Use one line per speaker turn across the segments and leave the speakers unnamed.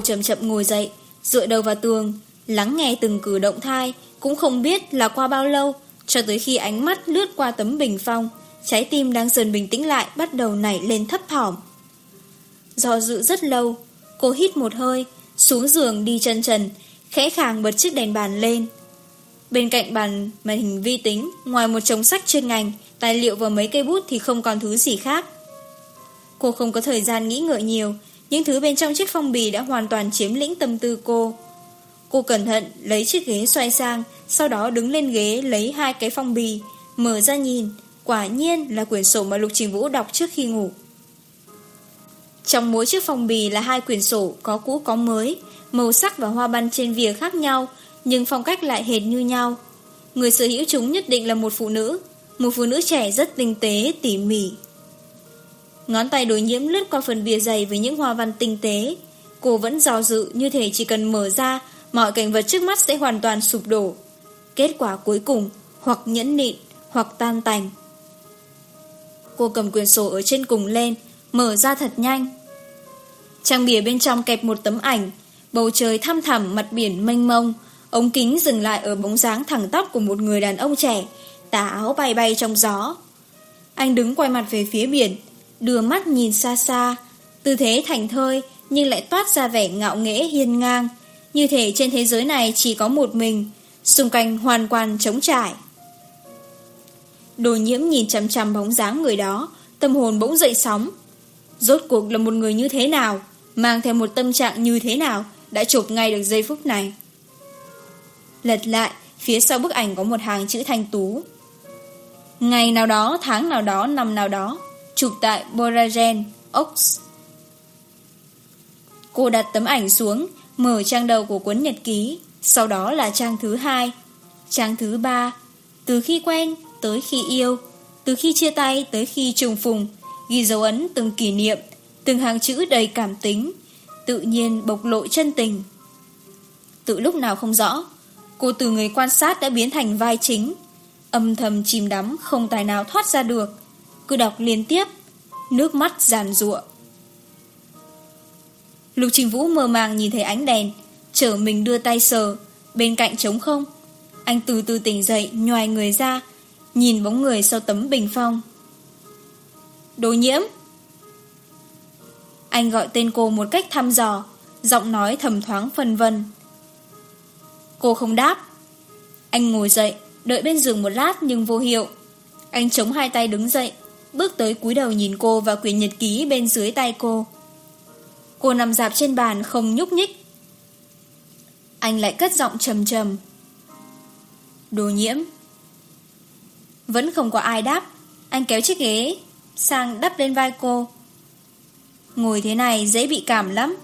Chậm chậm ngồi dậy, dựa đầu vào tường, lắng nghe từng cử động thai, cũng không biết là qua bao lâu, cho tới khi ánh mắt lướt qua tấm bình phong, trái tim đang dần bình tĩnh lại bắt đầu nảy lên thấp thỏm. Do dự rất lâu, cô hít một hơi, xuống giường đi chân trần, khẽ khàng bật chiếc đèn bàn lên. Bên cạnh bàn màn hình vi tính, ngoài một chồng sách chuyên ngành, tài liệu và mấy cây bút thì không còn thứ gì khác. Cô không có thời gian nghĩ ngợi nhiều, những thứ bên trong chiếc phong bì đã hoàn toàn chiếm lĩnh tâm tư cô. Cô cẩn thận lấy chiếc ghế xoay sang, sau đó đứng lên ghế lấy hai cái phong bì, mở ra nhìn, quả nhiên là quyển sổ mà Lục Trình Vũ đọc trước khi ngủ. Trong mỗi chiếc phong bì là hai quyển sổ có cũ có mới, màu sắc và hoa văn trên vỉa khác nhau, nhưng phong cách lại hệt như nhau. Người sở hữu chúng nhất định là một phụ nữ, một phụ nữ trẻ rất tinh tế, tỉ mỉ, Ngón tay đối nhiễm lướt qua phần bìa dày với những hoa văn tinh tế. Cô vẫn do dự như thể chỉ cần mở ra, mọi cảnh vật trước mắt sẽ hoàn toàn sụp đổ. Kết quả cuối cùng, hoặc nhẫn nịn, hoặc tan tành. Cô cầm quyển sổ ở trên cùng lên, mở ra thật nhanh. Trang bìa bên trong kẹp một tấm ảnh, bầu trời thăm thẳm mặt biển mênh mông, ống kính dừng lại ở bóng dáng thẳng tóc của một người đàn ông trẻ, tà áo bay bay trong gió. Anh đứng quay mặt về phía biển, đưa mắt nhìn xa xa, tư thế thành thơi nhưng lại toát ra vẻ ngạo nghễ hiên ngang, như thể trên thế giới này chỉ có một mình, xung quanh hoàn toàn trống trải. Đồ nhiễm nhìn chằm chằm bóng dáng người đó, tâm hồn bỗng dậy sóng. Rốt cuộc là một người như thế nào, mang theo một tâm trạng như thế nào, đã chụp ngay được giây phút này. Lật lại, phía sau bức ảnh có một hàng chữ thanh tú. Ngày nào đó, tháng nào đó, năm nào đó, chụp tại Boragen, Ox. Cô đặt tấm ảnh xuống, mở trang đầu của cuốn nhật ký, sau đó là trang thứ hai, trang thứ ba, từ khi quen tới khi yêu, từ khi chia tay tới khi trùng phùng, ghi dấu ấn từng kỷ niệm, từng hàng chữ đầy cảm tính, tự nhiên bộc lộ chân tình. Từ lúc nào không rõ, cô từ người quan sát đã biến thành vai chính, âm thầm chìm đắm không tài nào thoát ra được cứ đọc liên tiếp, nước mắt giàn ruộng. Lục Trình Vũ mơ màng nhìn thấy ánh đèn, chở mình đưa tay sờ, bên cạnh trống không. Anh từ từ tỉnh dậy, nhoài người ra, nhìn bóng người sau tấm bình phong. Đồ nhiễm! Anh gọi tên cô một cách thăm dò, giọng nói thầm thoáng phân vân. Cô không đáp. Anh ngồi dậy, đợi bên giường một lát nhưng vô hiệu. Anh chống hai tay đứng dậy, bước tới cúi đầu nhìn cô và quyển nhật ký bên dưới tay cô. Cô nằm dạp trên bàn không nhúc nhích. Anh lại cất giọng trầm trầm. Đồ nhiễm. Vẫn không có ai đáp. Anh kéo chiếc ghế sang đắp lên vai cô. Ngồi thế này dễ bị cảm lắm.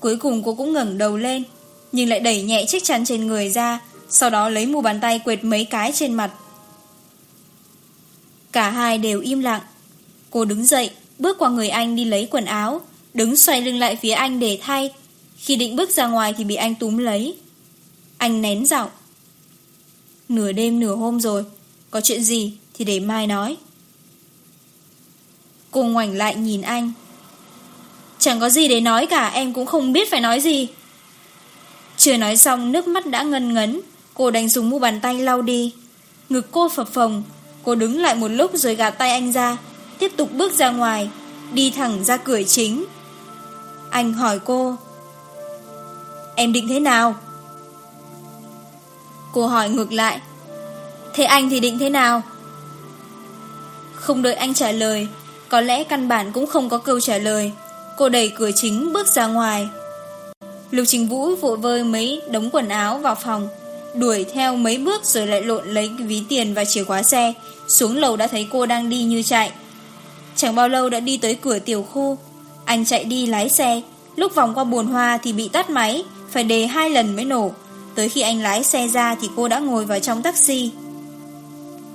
Cuối cùng cô cũng ngẩng đầu lên, nhưng lại đẩy nhẹ chiếc chăn trên người ra, sau đó lấy mu bàn tay quệt mấy cái trên mặt. Cả hai đều im lặng. Cô đứng dậy, bước qua người anh đi lấy quần áo, đứng xoay lưng lại phía anh để thay. Khi định bước ra ngoài thì bị anh túm lấy. Anh nén giọng. Nửa đêm nửa hôm rồi, có chuyện gì thì để mai nói. Cô ngoảnh lại nhìn anh. Chẳng có gì để nói cả, em cũng không biết phải nói gì. Chưa nói xong, nước mắt đã ngân ngấn, cô đành dùng mu bàn tay lau đi. Ngực cô phập phồng, Cô đứng lại một lúc rồi gạt tay anh ra, Tiếp tục bước ra ngoài, Đi thẳng ra cửa chính. Anh hỏi cô, Em định thế nào? Cô hỏi ngược lại, Thế anh thì định thế nào? Không đợi anh trả lời, Có lẽ căn bản cũng không có câu trả lời, Cô đẩy cửa chính bước ra ngoài. Lục Trình Vũ vội vơi mấy đống quần áo vào phòng, Đuổi theo mấy bước rồi lại lộn lấy ví tiền và chìa khóa xe xuống lầu đã thấy cô đang đi như chạy. Chẳng bao lâu đã đi tới cửa tiểu khu. Anh chạy đi lái xe. Lúc vòng qua bồn hoa thì bị tắt máy, Phải đề hai lần mới nổ. Tới khi anh lái xe ra thì cô đã ngồi vào trong taxi.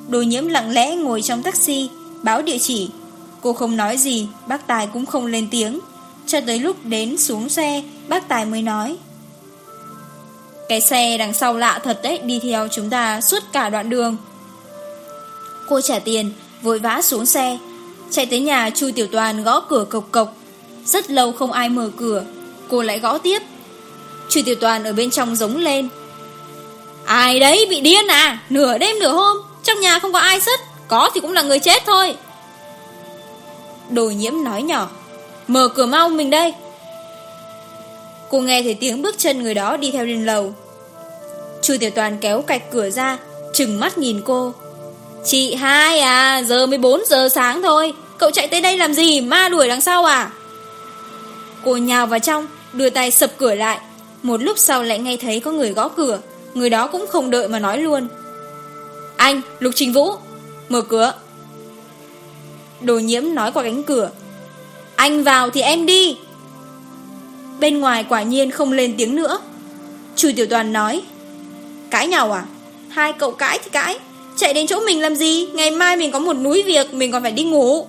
Đồ nhiễm lặng lẽ ngồi trong taxi, Báo địa chỉ. Cô không nói gì, Bác Tài cũng không lên tiếng. Cho tới lúc đến xuống xe, Bác Tài mới nói. Cái xe đằng sau lạ thật đấy, Đi theo chúng ta suốt cả đoạn đường. Cô trả tiền, vội vã xuống xe. Chạy tới nhà Chu Tiểu Toàn gõ cửa cộc cộc. Rất lâu không ai mở cửa, cô lại gõ tiếp. Chu Tiểu Toàn ở bên trong giống lên. Ai đấy bị điên à, nửa đêm nửa hôm, trong nhà không có ai sứt, có thì cũng là người chết thôi. Đồ nhiễm nói nhỏ, mở cửa mau mình đây. Cô nghe thấy tiếng bước chân người đó đi theo lên lầu. Chu Tiểu Toàn kéo cạch cửa ra, trừng mắt nhìn cô. Chị hai à Giờ 14 giờ sáng thôi. Cậu chạy tới đây làm gì? Ma đuổi đằng sau à? Cô nhào vào trong, Đưa tay sập cửa lại. Một lúc sau lại nghe thấy có người gõ cửa. Người đó cũng không đợi mà nói luôn. Anh, Lục Trình Vũ, Mở cửa. Đồ nhiễm nói qua cánh cửa. Anh vào thì em đi. Bên ngoài quả nhiên không lên tiếng nữa. Chùi tiểu toàn nói, Cãi nhau à? Hai cậu cãi thì cãi. Chạy đến chỗ mình làm gì? Ngày mai mình có một núi việc, Mình còn phải đi ngủ.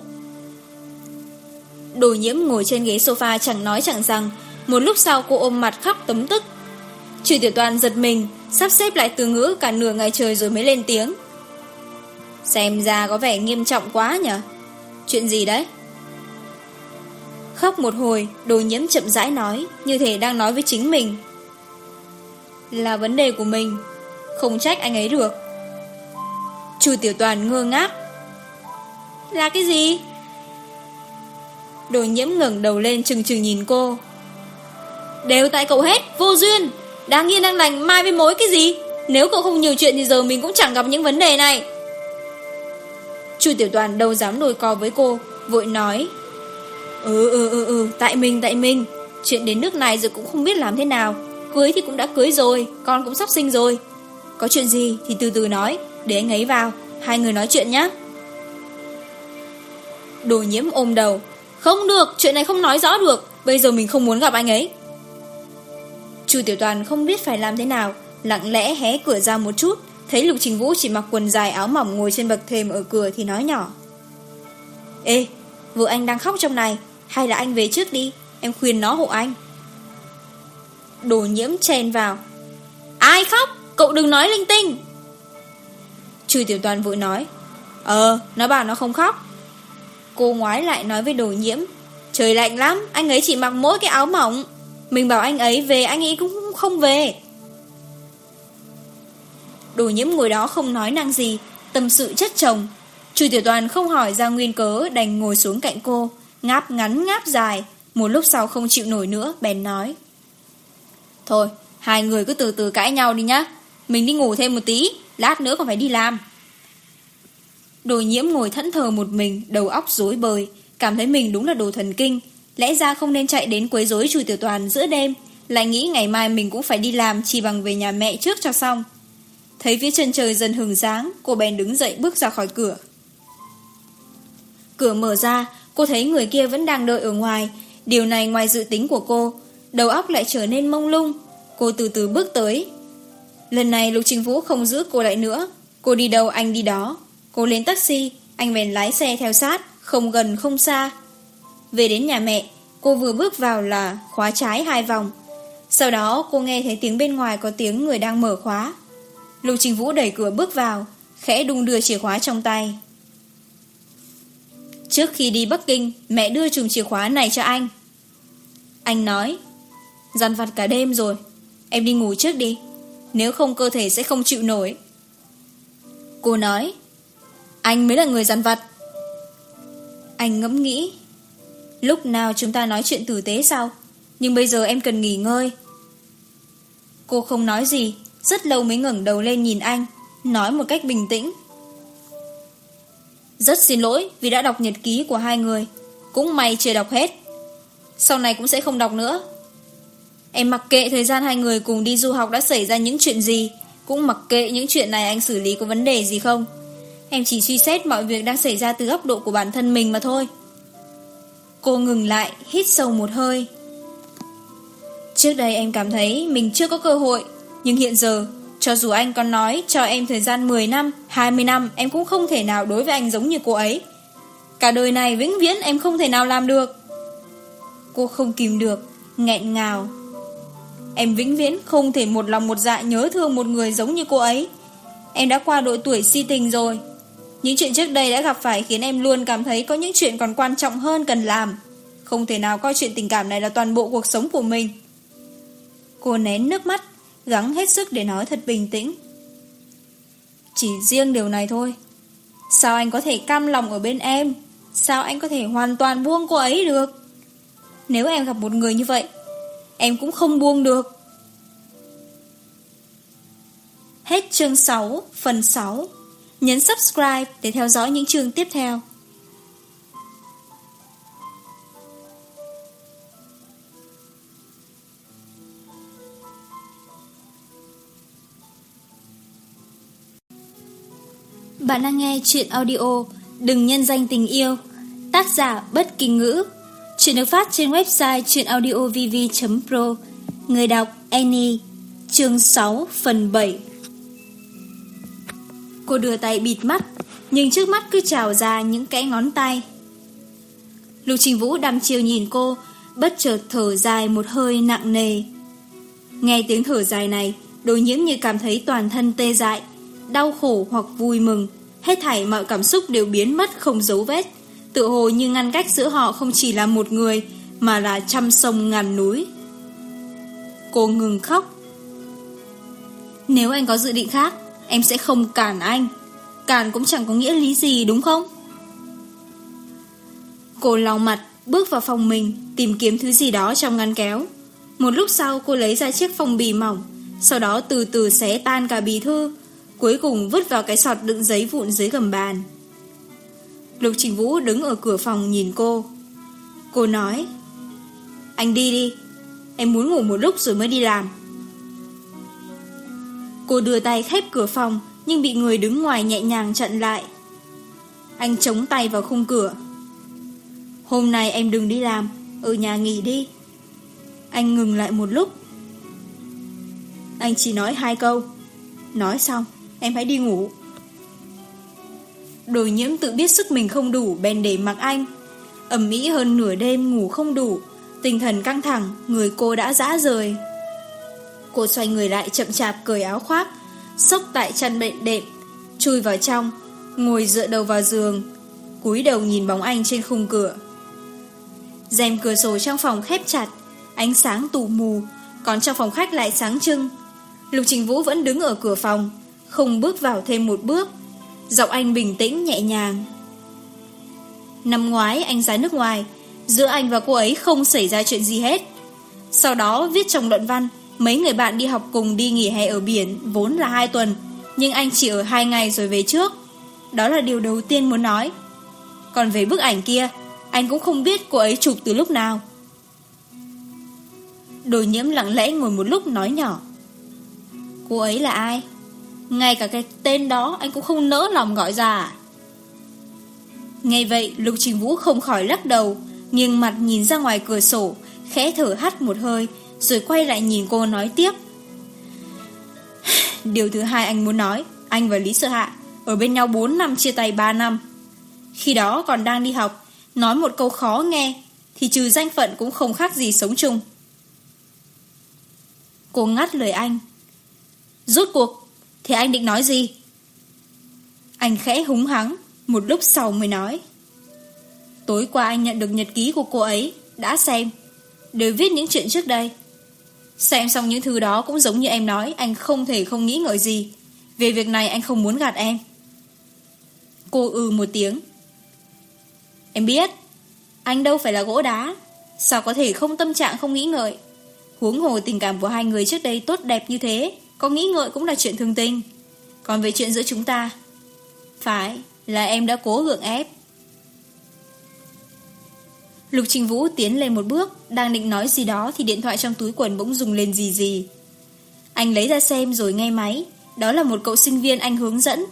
Đồ nhiễm ngồi trên ghế sofa chẳng nói chẳng rằng. Một lúc sau, cô ôm mặt khóc tấm tức. Trừ tiểu toàn giật mình, Sắp xếp lại từ ngữ cả nửa ngày trời rồi mới lên tiếng. Xem ra có vẻ nghiêm trọng quá nhỉ? Chuyện gì đấy? Khóc một hồi, Đồ nhiễm chậm rãi nói, Như thể đang nói với chính mình. Là vấn đề của mình. Không trách anh ấy được. Chu Tiểu Toàn ngơ ngác. Là cái gì? Đồ nhiễm ngẩng đầu lên chừng chừng nhìn cô. Đều tại cậu hết, vô duyên. Đáng yên đang lành mai với mối cái gì? Nếu cậu không nhiều chuyện thì giờ mình cũng chẳng gặp những vấn đề này. Chu Tiểu Toàn đâu dám đôi co với cô, vội nói. Ừ ừ ừ ừ, tại mình, tại mình. Chuyện đến nước này giờ cũng không biết làm thế nào. Cưới thì cũng đã cưới rồi, con cũng sắp sinh rồi. Có chuyện gì thì từ từ nói. Để anh ấy vào, Hai người nói chuyện nhé Đồ nhiễm ôm đầu. Không được, chuyện này không nói rõ được. Bây giờ mình không muốn gặp anh ấy. Chu Tiểu Toàn không biết phải làm thế nào, Lặng lẽ hé cửa ra một chút. Thấy Lục Trình Vũ chỉ mặc quần dài áo mỏng Ngồi trên bậc thềm ở cửa thì nói nhỏ. Ê, Vợ anh đang khóc trong này. Hay là anh về trước đi, Em khuyên nó hộ anh. Đồ nhiễm chèn vào. Ai khóc? Cậu đừng nói linh tinh. Trừ tiểu toàn vội nói Ờ, nó bảo nó không khóc. Cô ngoái lại nói với đồ nhiễm Trời lạnh lắm, anh ấy chỉ mặc mỗi cái áo mỏng. Mình bảo anh ấy về Anh ấy cũng không về. Đồ nhiễm ngồi đó không nói năng gì Tâm sự chất chồng. Trừ tiểu toàn không hỏi ra nguyên cớ Đành ngồi xuống cạnh cô Ngáp ngắn ngáp dài. Một lúc sau không chịu nổi nữa bèn nói Thôi hai người cứ từ từ cãi nhau đi nhá. Mình đi ngủ thêm một tí. Lát nữa còn phải đi làm. Đồ nhiễm ngồi thẫn thờ một mình, Đầu óc rối bời, Cảm thấy mình đúng là đồ thần kinh. Lẽ ra không nên chạy đến quấy rối chủ tiểu toàn giữa đêm, Lại nghĩ ngày mai mình cũng phải đi làm Chỉ bằng về nhà mẹ trước cho xong. Thấy phía chân trời dần hừng sáng, Cô bèn đứng dậy bước ra khỏi cửa. Cửa mở ra, Cô thấy người kia vẫn đang đợi ở ngoài. Điều này ngoài dự tính của cô, Đầu óc lại trở nên mông lung. Cô từ từ bước tới. Lần này Lục Trình Vũ không giữ cô lại nữa. Cô đi đâu anh đi đó. Cô lên taxi, Anh bèn lái xe theo sát, Không gần không xa. Về đến nhà mẹ, Cô vừa bước vào là khóa trái hai vòng. Sau đó cô nghe thấy tiếng bên ngoài Có tiếng người đang mở khóa. Lục Trình Vũ đẩy cửa bước vào, Khẽ đung đưa chìa khóa trong tay. Trước khi đi Bắc Kinh, Mẹ đưa chùm chìa khóa này cho anh. Anh nói Dằn vặt cả đêm rồi, Em đi ngủ trước đi. Nếu không cơ thể sẽ không chịu nổi. Cô nói, Anh mới là người dằn vặt. Anh ngẫm nghĩ, Lúc nào chúng ta nói chuyện tử tế sao? Nhưng bây giờ em cần nghỉ ngơi. Cô không nói gì, Rất lâu mới ngẩn đầu lên nhìn anh, Nói một cách bình tĩnh. Rất xin lỗi vì đã đọc nhật ký của hai người, Cũng may chưa đọc hết. Sau này cũng sẽ không đọc nữa. Em mặc kệ thời gian hai người cùng đi du học đã xảy ra những chuyện gì Cũng mặc kệ những chuyện này anh xử lý có vấn đề gì không. Em chỉ suy xét mọi việc đang xảy ra từ góc độ của bản thân mình mà thôi. Cô ngừng lại, hít sâu một hơi. Trước đây em cảm thấy mình chưa có cơ hội Nhưng hiện giờ, cho dù anh có nói cho em thời gian 10 năm, 20 năm Em cũng không thể nào đối với anh giống như cô ấy. Cả đời này vĩnh viễn em không thể nào làm được. Cô không kìm được, nghẹn ngào. Em vĩnh viễn không thể một lòng một dạ nhớ thương một người giống như cô ấy. Em đã qua độ tuổi si tình rồi. Những chuyện trước đây đã gặp phải khiến em luôn cảm thấy có những chuyện còn quan trọng hơn cần làm. Không thể nào coi chuyện tình cảm này là toàn bộ cuộc sống của mình. Cô nén nước mắt, gắng hết sức để nói thật bình tĩnh. Chỉ riêng điều này thôi. Sao anh có thể cam lòng ở bên em? Sao anh có thể hoàn toàn buông cô ấy được? Nếu em gặp một người như vậy, em cũng không buông được. Hết chương 6, phần 6. Nhấn subscribe để theo dõi những chương tiếp theo. Bạn đang nghe chuyện audio Đừng nhân danh tình yêu Tác giả bất kỳ ngữ Chuyện được phát trên website chuyenaudiovv.pro Người đọc Annie, Chương 6 phần 7 Cô đưa tay bịt mắt, Nhưng trước mắt cứ trào ra những cái ngón tay. Lục Trình Vũ đăm chiều nhìn cô, Bất chợt thở dài một hơi nặng nề. Nghe tiếng thở dài này, Đối nhiễm như cảm thấy toàn thân tê dại, Đau khổ hoặc vui mừng. Hết thảy mọi cảm xúc đều biến mất không dấu vết. Tự hồ như ngăn cách giữa họ không chỉ là một người, Mà là trăm sông ngàn núi. Cô ngừng khóc. Nếu anh có dự định khác, Em sẽ không cản anh. Cản cũng chẳng có nghĩa lý gì, đúng không? Cô lau mặt, Bước vào phòng mình, Tìm kiếm thứ gì đó trong ngăn kéo. Một lúc sau, cô lấy ra chiếc phong bì mỏng, Sau đó từ từ xé tan cả bì thư, Cuối cùng vứt vào cái sọt đựng giấy vụn dưới gầm bàn. Lục Trình Vũ đứng ở cửa phòng nhìn cô. Cô nói, anh đi đi, em muốn ngủ một lúc rồi mới đi làm. Cô đưa tay khép cửa phòng nhưng bị người đứng ngoài nhẹ nhàng chặn lại. Anh chống tay vào khung cửa. Hôm nay em đừng đi làm, ở nhà nghỉ đi. Anh ngừng lại một lúc. Anh chỉ nói hai câu. Nói xong, em hãy đi ngủ. Đồi nhiễm tự biết sức mình không đủ bèn để mặc anh. Ẩm mỹ hơn nửa đêm ngủ không đủ, tinh thần căng thẳng, người cô đã dã rời. Cô xoay người lại chậm chạp cởi áo khoác, sốc tại chăn bệnh đệm, chui vào trong, ngồi dựa đầu vào giường, cúi đầu nhìn bóng anh trên khung cửa. rèm cửa sổ trong phòng khép chặt, ánh sáng tù mù, còn trong phòng khách lại sáng trưng. Lục Trình Vũ vẫn đứng ở cửa phòng, không bước vào thêm một bước. Giọng anh bình tĩnh, nhẹ nhàng. Năm ngoái, anh ra nước ngoài. Giữa anh và cô ấy không xảy ra chuyện gì hết. Sau đó, viết trong luận văn, Mấy người bạn đi học cùng đi nghỉ hè ở biển, Vốn là hai tuần. Nhưng anh chỉ ở hai ngày rồi về trước. Đó là điều đầu tiên muốn nói. Còn về bức ảnh kia, Anh cũng không biết cô ấy chụp từ lúc nào. Đồ nhiễm lặng lẽ ngồi một lúc nói nhỏ. Cô ấy là ai? Ngay cả cái tên đó, anh cũng không nỡ lòng gọi ra. Ngay vậy, Lục Trình Vũ không khỏi lắc đầu, Nghiêng mặt nhìn ra ngoài cửa sổ, Khẽ thở hắt một hơi, Rồi quay lại nhìn cô nói tiếp. Điều thứ hai anh muốn nói, Anh và Lý Sợ Hạ Ở bên nhau 4 năm, chia tay 3 năm. Khi đó còn đang đi học, Nói một câu khó nghe, Thì trừ danh phận cũng không khác gì sống chung. Cô ngắt lời anh. Rốt cuộc thì anh định nói gì? Anh khẽ húng hắng, một lúc sau mới nói. Tối qua anh nhận được nhật ký của cô ấy, đã xem, đều viết những chuyện trước đây. Xem xong những thứ đó cũng giống như em nói, anh không thể không nghĩ ngợi gì. Về việc này anh không muốn gạt em. Cô ừ một tiếng. Em biết, anh đâu phải là gỗ đá, sao có thể không tâm trạng không nghĩ ngợi. Huống hồ tình cảm của hai người trước đây tốt đẹp như thế, có nghĩ ngợi cũng là chuyện thường tình. Còn về chuyện giữa chúng ta, Phải là em đã cố gượng ép. Lục Trình Vũ tiến lên một bước, Đang định nói gì đó Thì điện thoại trong túi quần bỗng dùng lên gì gì Anh lấy ra xem rồi nghe máy, Đó là một cậu sinh viên anh hướng dẫn.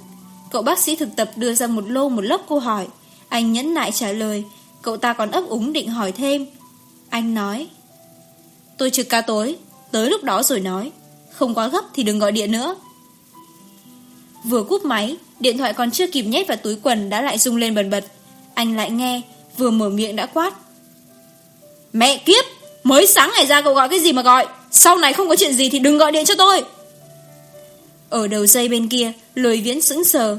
Cậu bác sĩ thực tập đưa ra một lô một lớp câu hỏi. Anh nhẫn nại trả lời, Cậu ta còn ấp úng định hỏi thêm. Anh nói, Tôi trực ca tối, Tới lúc đó rồi nói. Không quá gấp thì đừng gọi điện nữa. Vừa cúp máy, Điện thoại còn chưa kịp nhét vào túi quần Đã lại rung lên bần bật. Anh lại nghe, vừa mở miệng đã quát. Mẹ kiếp, Mới sáng ngày ra cậu gọi cái gì mà gọi? Sau này không có chuyện gì thì đừng gọi điện cho tôi. Ở đầu dây bên kia, Lôi viễn sững sờ.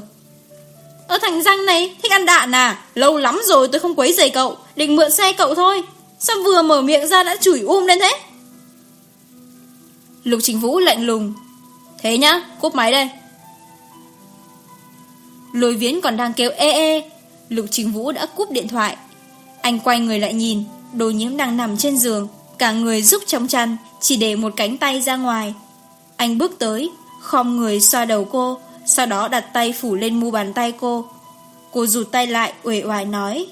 Ở thằng răng này, thích ăn đạn à? Lâu lắm rồi tôi không quấy giày cậu, Định mượn xe cậu thôi. Sao vừa mở miệng ra đã chửi um lên thế? Lục Trình Vũ lạnh lùng. Thế nhá, cúp máy đây. Lôi viễn còn đang kêu ê ê. Lục Trình Vũ đã cúp điện thoại. Anh quay người lại nhìn Đồ nhiễm đang nằm trên giường. Cả người rúc trong chăn Chỉ để một cánh tay ra ngoài. Anh bước tới Khom người xoa đầu cô Sau đó đặt tay phủ lên mu bàn tay cô. Cô rụt tay lại uể oải nói.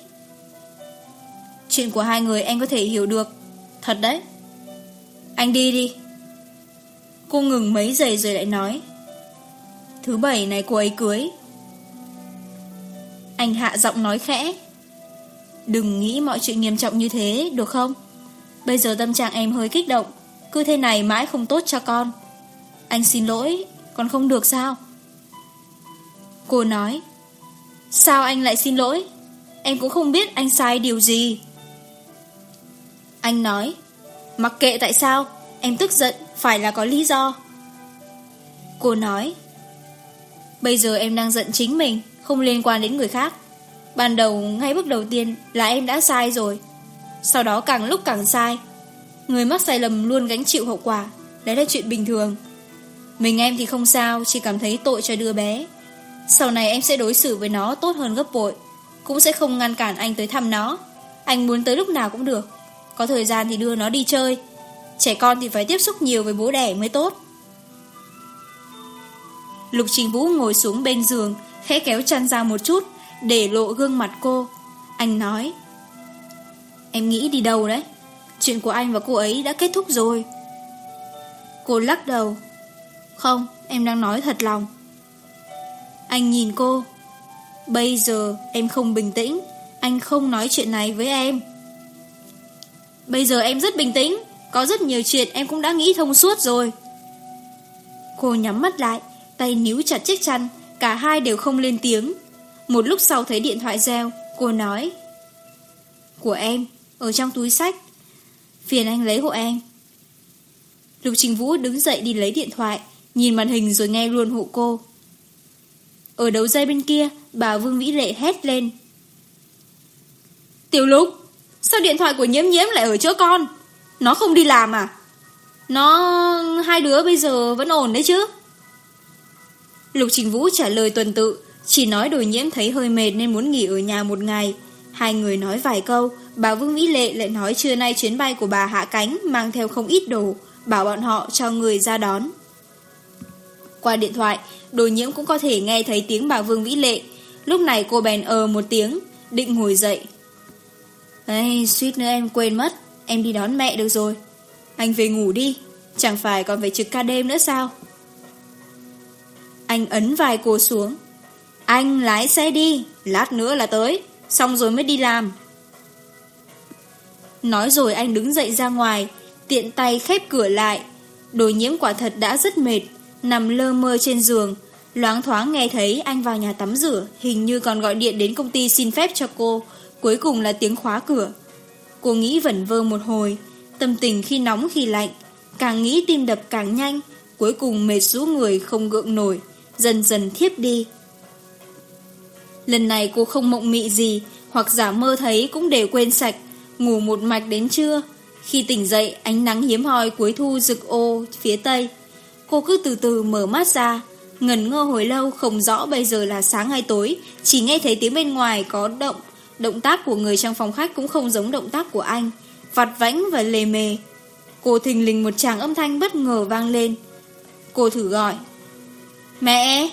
Chuyện của hai người anh có thể hiểu được. Thật đấy. Anh đi đi. Cô ngừng mấy giây rồi lại nói, Thứ bảy này cô ấy cưới. Anh hạ giọng nói khẽ, Đừng nghĩ mọi chuyện nghiêm trọng như thế, Được không? Bây giờ tâm trạng em hơi kích động, Cứ thế này mãi không tốt cho con. Anh xin lỗi Con không được sao? Cô nói, Sao anh lại xin lỗi? Em cũng không biết anh sai điều gì. Anh nói, Mặc kệ tại sao, Em tức giận phải là có lý do. Cô nói, bây giờ em đang giận chính mình, không liên quan đến người khác. Ban đầu ngay bước đầu tiên là em đã sai rồi, sau đó càng lúc càng sai. Người mắc sai lầm luôn gánh chịu hậu quả, đấy là chuyện bình thường. Mình em thì không sao, chỉ cảm thấy tội cho đứa bé. Sau này em sẽ đối xử với nó tốt hơn gấp bội, cũng sẽ không ngăn cản anh tới thăm nó. Anh muốn tới lúc nào cũng được, có thời gian thì đưa nó đi chơi Trẻ con thì phải tiếp xúc nhiều với bố đẻ mới tốt. Lục Trình Vũ ngồi xuống bên giường, Khẽ kéo chăn ra một chút, Để lộ gương mặt cô. Anh nói, Em nghĩ đi đâu đấy? Chuyện của anh và cô ấy đã kết thúc rồi. Cô lắc đầu, Không, em đang nói thật lòng. Anh nhìn cô, Bây giờ em không bình tĩnh, Anh không nói chuyện này với em. Bây giờ em rất bình tĩnh. Có rất nhiều chuyện em cũng đã nghĩ thông suốt rồi. Cô nhắm mắt lại, Tay níu chặt chiếc chăn, Cả hai đều không lên tiếng. Một lúc sau thấy điện thoại reo, Cô nói, Của em, Ở trong túi sách. Phiền anh lấy hộ em. Lục Trình Vũ đứng dậy đi lấy điện thoại, Nhìn màn hình rồi nghe luôn hộ cô. Ở đầu dây bên kia, Bà Vương Vĩ Lệ hét lên. Tiểu Lục, Sao điện thoại của nhiễm nhiễm lại ở chỗ con? Nó không đi làm à? Nó... hai đứa bây giờ vẫn ổn đấy chứ? Lục Trình Vũ trả lời tuần tự, chỉ nói đổi nhiễm thấy hơi mệt nên muốn nghỉ ở nhà một ngày. Hai người nói vài câu, bà Vương mỹ Lệ lại nói trưa nay chuyến bay của bà hạ cánh mang theo không ít đồ, bảo bọn họ cho người ra đón. Qua điện thoại, đồ nhiễm cũng có thể nghe thấy tiếng bà Vương Vĩ Lệ. Lúc này cô bèn ờ một tiếng, định ngồi dậy. Ê, suýt nữa em quên mất em đi đón mẹ được rồi. Anh về ngủ đi, chẳng phải còn phải trực ca đêm nữa sao? Anh ấn vài cô xuống. Anh lái xe đi, lát nữa là tới, xong rồi mới đi làm. Nói rồi anh đứng dậy ra ngoài, tiện tay khép cửa lại. Đồ nhiễm quả thật đã rất mệt, nằm lơ mơ trên giường. Loáng thoáng nghe thấy anh vào nhà tắm rửa, hình như còn gọi điện đến công ty xin phép cho cô. Cuối cùng là tiếng khóa cửa. Cô nghĩ vẩn vơ một hồi, tâm tình khi nóng khi lạnh, càng nghĩ tim đập càng nhanh, cuối cùng mệt rũ người không gượng nổi, dần dần thiếp đi. Lần này cô không mộng mị gì, hoặc giả mơ thấy cũng đều quên sạch, ngủ một mạch đến trưa. Khi tỉnh dậy, ánh nắng hiếm hoi cuối thu rực ô phía tây. Cô cứ từ từ mở mắt ra, ngần ngơ hồi lâu không rõ bây giờ là sáng hay tối, chỉ nghe thấy tiếng bên ngoài có động Động tác của người trong phòng khách cũng không giống động tác của anh. Vặt vãnh và lề mề. Cô thình lình một tràng âm thanh bất ngờ vang lên. Cô thử gọi. Mẹ!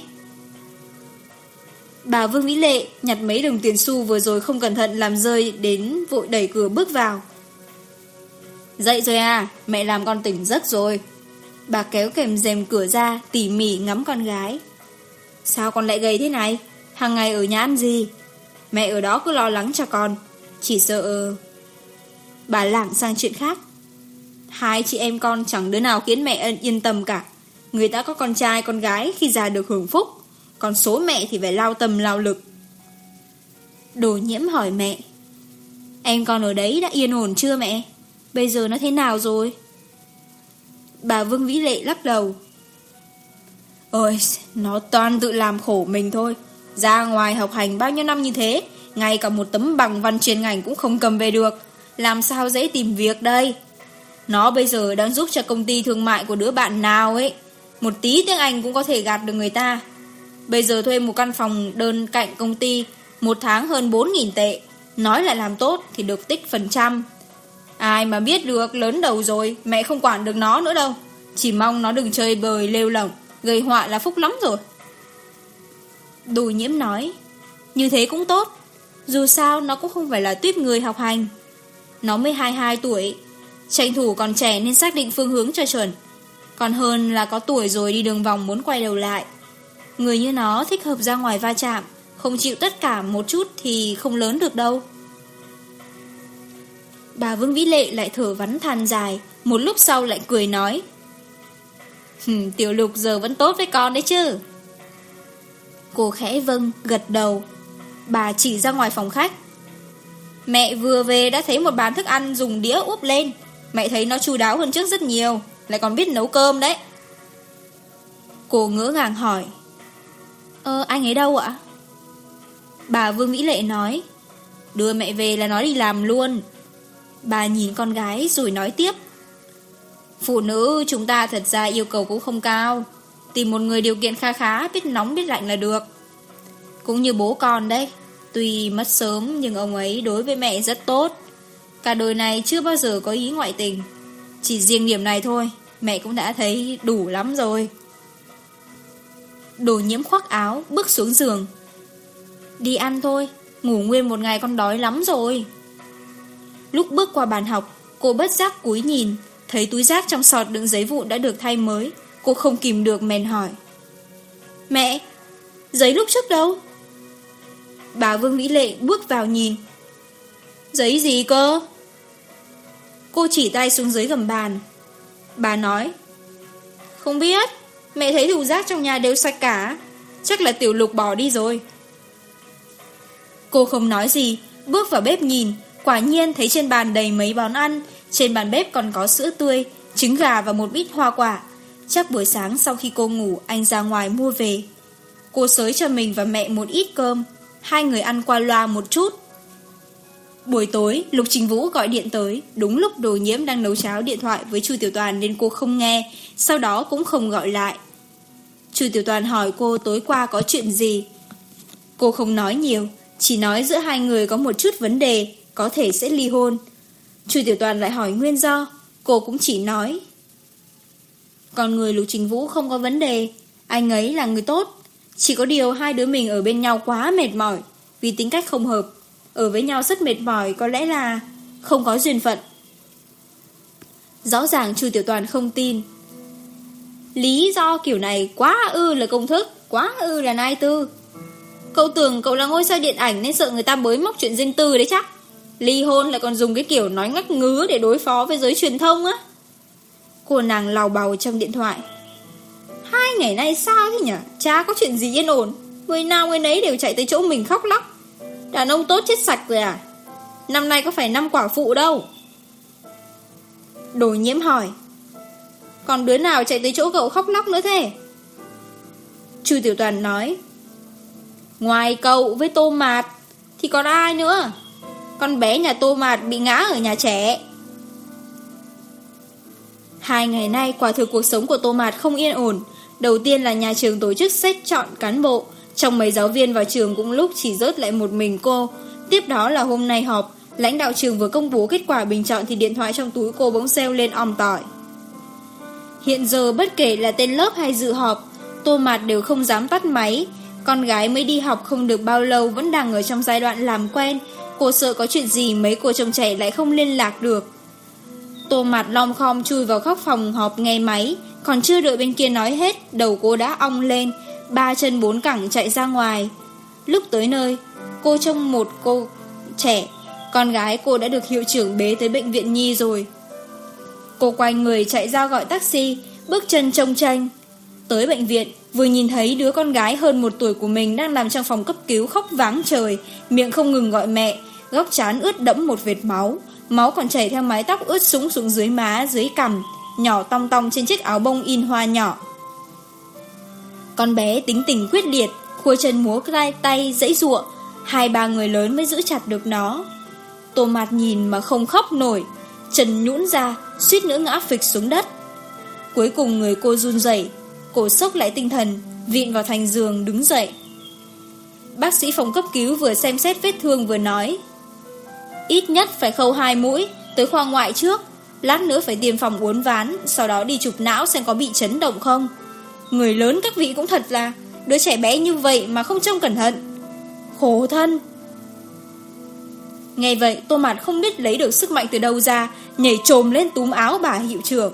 Bà Vương Mỹ Lệ nhặt mấy đồng tiền xu vừa rồi không cẩn thận làm rơi đến vội đẩy cửa bước vào. Dậy rồi à, mẹ làm con tỉnh giấc rồi. Bà kéo kèm rèm cửa ra tỉ mỉ ngắm con gái. Sao con lại gầy thế này? Hàng ngày ở nhà ăn gì? Mẹ ở đó cứ lo lắng cho con. Chỉ sợ Bà lảng sang chuyện khác. Hai chị em con chẳng đứa nào khiến mẹ yên tâm cả. Người ta có con trai, con gái Khi già được hưởng phúc. Còn số mẹ thì phải lao tâm, lao lực. Đồ nhiễm hỏi mẹ, Em con ở đấy đã yên ổn chưa mẹ? Bây giờ nó thế nào rồi? Bà Vương Vĩ Lệ lắc đầu, Ôi, Nó toàn tự làm khổ mình thôi. Ra ngoài học hành bao nhiêu năm như thế, ngay cả một tấm bằng văn chuyên ngành cũng không cầm về được. Làm sao dễ tìm việc đây? Nó bây giờ đang giúp cho công ty thương mại của đứa bạn nào ấy. Một tí tiếng Anh cũng có thể gạt được người ta. Bây giờ thuê một căn phòng đơn cạnh công ty, một tháng hơn 4.000 tệ. Nói là làm tốt thì được tích phần trăm. Ai mà biết được lớn đầu rồi, mẹ không quản được nó nữa đâu. Chỉ mong nó đừng chơi bời lêu lỏng, gây họa là phúc lắm rồi. Đùi nhiễm nói, Như thế cũng tốt, Dù sao nó cũng không phải là tuyết người học hành. Nó mới 22 tuổi, Tranh thủ còn trẻ nên xác định phương hướng cho chuẩn. Còn hơn là có tuổi rồi đi đường vòng muốn quay đầu lại. Người như nó thích hợp ra ngoài va chạm, Không chịu tất cả một chút thì không lớn được đâu. Bà Vương Vĩ Lệ lại thở vắn than dài, Một lúc sau lại cười nói Tiểu lục giờ vẫn tốt với con đấy chứ. Cô khẽ vâng, gật đầu. Bà chỉ ra ngoài phòng khách. Mẹ vừa về đã thấy một bàn thức ăn dùng đĩa úp lên. Mẹ thấy nó chu đáo hơn trước rất nhiều Lại còn biết nấu cơm đấy. Cô ngỡ ngàng hỏi Ờ anh ấy đâu ạ? Bà Vương Mỹ Lệ nói Đưa mẹ về là nó đi làm luôn. Bà nhìn con gái rồi nói tiếp Phụ nữ chúng ta thật ra yêu cầu cũng không cao. Tìm một người điều kiện kha khá, Biết nóng, biết lạnh là được. Cũng như bố con đấy, Tuy mất sớm nhưng ông ấy đối với mẹ rất tốt. Cả đời này chưa bao giờ có ý ngoại tình. Chỉ riêng điểm này thôi, Mẹ cũng đã thấy đủ lắm rồi. Đồ nhiễm khoác áo, Bước xuống giường. Đi ăn thôi, Ngủ nguyên một ngày con đói lắm rồi. Lúc bước qua bàn học, Cô bất giác cúi nhìn, Thấy túi rác trong sọt đựng giấy vụ đã được thay mới. Cô không kìm được mèn hỏi. Mẹ, Giấy lúc trước đâu? Bà Vương Vĩ Lệ bước vào nhìn. Giấy gì cơ? Cô chỉ tay xuống dưới gầm bàn. Bà nói, Không biết, Mẹ thấy thùng rác trong nhà đều sạch cả. Chắc là tiểu lục bỏ đi rồi. Cô không nói gì, Bước vào bếp nhìn, Quả nhiên thấy trên bàn đầy mấy bón ăn. Trên bàn bếp còn có sữa tươi, Trứng gà và một ít hoa quả. Chắc buổi sáng sau khi cô ngủ anh ra ngoài mua về. Cô sới cho mình và mẹ một ít cơm, hai người ăn qua loa một chút. Buổi tối, Lục Trình Vũ gọi điện tới, đúng lúc đồ nhiễm đang nấu cháo điện thoại với Chu Tiểu Toàn nên cô không nghe, sau đó cũng không gọi lại. Chu Tiểu Toàn hỏi cô tối qua có chuyện gì. Cô không nói nhiều, chỉ nói giữa hai người có một chút vấn đề, có thể sẽ ly hôn. Chu Tiểu Toàn lại hỏi nguyên do, cô cũng chỉ nói còn người Lục Trình Vũ không có vấn đề. Anh ấy là người tốt. Chỉ có điều hai đứa mình ở bên nhau quá mệt mỏi, Vì tính cách không hợp. Ở với nhau rất mệt mỏi, có lẽ là Không có duyên phận. Rõ ràng Chu Tiểu Toàn không tin. Lý do kiểu này quá ư là công thức, Quá ư là nai tư. Cậu tưởng cậu là ngôi sao điện ảnh Nên sợ người ta bới móc chuyện riêng tư đấy chắc. Ly hôn lại còn dùng cái kiểu nói ngắt ngứa Để đối phó với giới truyền thông á. Cô nàng lào bào trong điện thoại. Hai ngày nay sao thế nhỉ Cha có chuyện gì yên ổn. Người nào người nấy đều chạy tới chỗ mình khóc lóc. Đàn ông tốt chết sạch rồi à? Năm nay có phải năm quả phụ đâu. Đồ nhiễm hỏi. Còn đứa nào chạy tới chỗ cậu khóc lóc nữa thế? Chu Tiểu Toàn nói. Ngoài cậu với tô mạt Thì còn ai nữa? Con bé nhà tô mạt bị ngã ở nhà trẻ. Hai ngày nay quả thực cuộc sống của Tô Mạt không yên ổn. Đầu tiên là nhà trường tổ chức xét chọn cán bộ, trong mấy giáo viên vào trường cũng lúc chỉ rớt lại một mình cô. Tiếp đó là hôm nay họp, lãnh đạo trường vừa công bố kết quả bình chọn thì điện thoại trong túi cô bỗng reo lên om tỏi. Hiện giờ bất kể là tên lớp hay dự họp, Tô Mạt đều không dám tắt máy. Con gái mới đi học không được bao lâu vẫn đang ở trong giai đoạn làm quen. Cô sợ có chuyện gì mấy cô chồng trẻ lại không liên lạc được. Tô mặt long khom chui vào góc phòng họp nghe máy. Còn chưa đợi bên kia nói hết, Đầu cô đã ong lên. Ba chân bốn cẳng chạy ra ngoài. Lúc tới nơi, Cô trông một cô trẻ. Con gái cô đã được hiệu trưởng bế tới bệnh viện Nhi rồi. Cô quay người chạy ra gọi taxi, Bước chân trông tranh. Tới bệnh viện, Vừa nhìn thấy đứa con gái hơn một tuổi của mình Đang nằm trong phòng cấp cứu khóc váng trời, Miệng không ngừng gọi mẹ, Góc chán ướt đẫm một vệt máu. Máu còn chảy theo mái tóc ướt súng xuống dưới má, dưới cằm, nhỏ tong tong trên chiếc áo bông in hoa nhỏ. Con bé tính tình quyết liệt, khua chân múa tay, tay dãy ruộng, hai ba người lớn mới giữ chặt được nó. Tô mặt nhìn mà không khóc nổi, chân nhũn ra, suýt nữa ngã phịch xuống đất. Cuối cùng người cô run rẩy cổ sốc lại tinh thần, vịn vào thành giường đứng dậy. Bác sĩ phòng cấp cứu vừa xem xét vết thương vừa nói, Ít nhất phải khâu hai mũi, Tới khoa ngoại trước, Lát nữa phải tiêm phòng uốn ván, Sau đó đi chụp não xem có bị chấn động không. Người lớn các vị cũng thật là, Đứa trẻ bé như vậy mà không trông cẩn thận. Khổ thân. Nghe vậy, tô mặt không biết lấy được sức mạnh từ đâu ra, Nhảy trồm lên túm áo bà hiệu trưởng.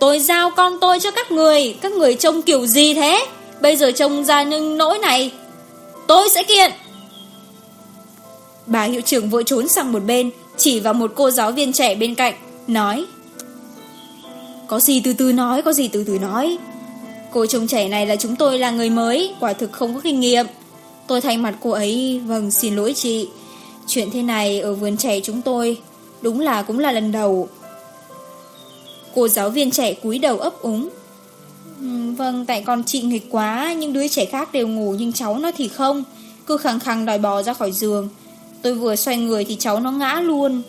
Tôi giao con tôi cho các người Các người trông kiểu gì thế? Bây giờ trông ra những nỗi này, Tôi sẽ kiện. Bà hiệu trưởng vội trốn sang một bên, chỉ vào một cô giáo viên trẻ bên cạnh, nói Có gì từ từ nói, có gì từ từ nói. Cô trông trẻ này là chúng tôi là người mới, quả thực không có kinh nghiệm. Tôi thay mặt cô ấy, vâng xin lỗi chị. Chuyện thế này ở vườn trẻ chúng tôi, đúng là cũng là lần đầu. Cô giáo viên trẻ cúi đầu ấp úng. Vâng, tại con chị nghịch quá, nhưng đứa trẻ khác đều ngủ nhưng cháu nó thì không. Cứ khẳng khẳng đòi bò ra khỏi giường. Tôi vừa xoay người thì cháu nó ngã luôn.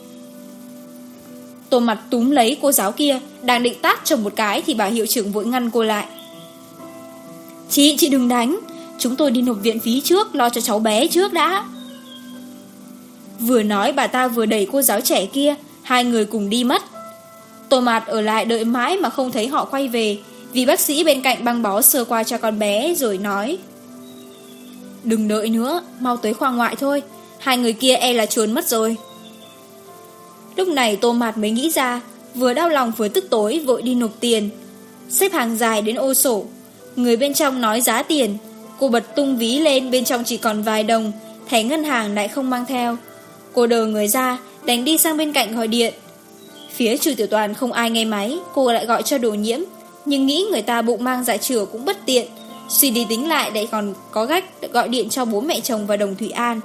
Tô mặt túm lấy cô giáo kia Đang định tát chồng một cái Thì bà hiệu trưởng vội ngăn cô lại. Chị, chị đừng đánh. Chúng tôi đi nộp viện phí trước Lo cho cháu bé trước đã. Vừa nói bà ta vừa đẩy cô giáo trẻ kia Hai người cùng đi mất. Tô mạt ở lại đợi mãi mà không thấy họ quay về Vì bác sĩ bên cạnh băng bó sơ qua cho con bé Rồi nói. Đừng đợi nữa Mau tới khoa ngoại thôi Hai người kia e là trốn mất rồi. Lúc này tô mạt mới nghĩ ra, Vừa đau lòng vừa tức tối, vội đi nộp tiền. Xếp hàng dài đến ô sổ. Người bên trong nói giá tiền. Cô bật tung ví lên, bên trong chỉ còn vài đồng. Thẻ ngân hàng lại không mang theo. Cô đờ người ra Đánh đi sang bên cạnh gọi điện. Phía trừ tiểu toàn không ai nghe máy, Cô lại gọi cho đồ nhiễm. Nhưng nghĩ người ta bụng mang dạ chữa cũng bất tiện. Suy đi tính lại lại còn có gách, Gọi điện cho bố mẹ chồng và đồng Thủy An.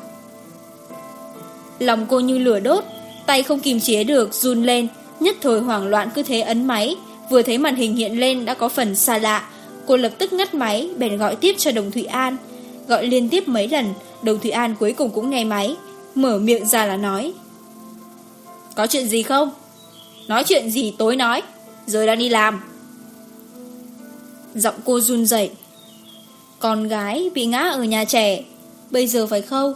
Lòng cô như lửa đốt, Tay không kìm chế được, run lên. Nhất thời hoảng loạn cứ thế ấn máy, Vừa thấy màn hình hiện lên đã có phần xa lạ. Cô lập tức ngắt máy, Bèn gọi tiếp cho Đồng Thụy An. Gọi liên tiếp mấy lần, Đồng Thụy An cuối cùng cũng nghe máy, Mở miệng ra là nói. Có chuyện gì không? Nói chuyện gì tối nói Rồi đang đi làm. Giọng cô run dậy Con gái bị ngã ở nhà trẻ, Bây giờ phải không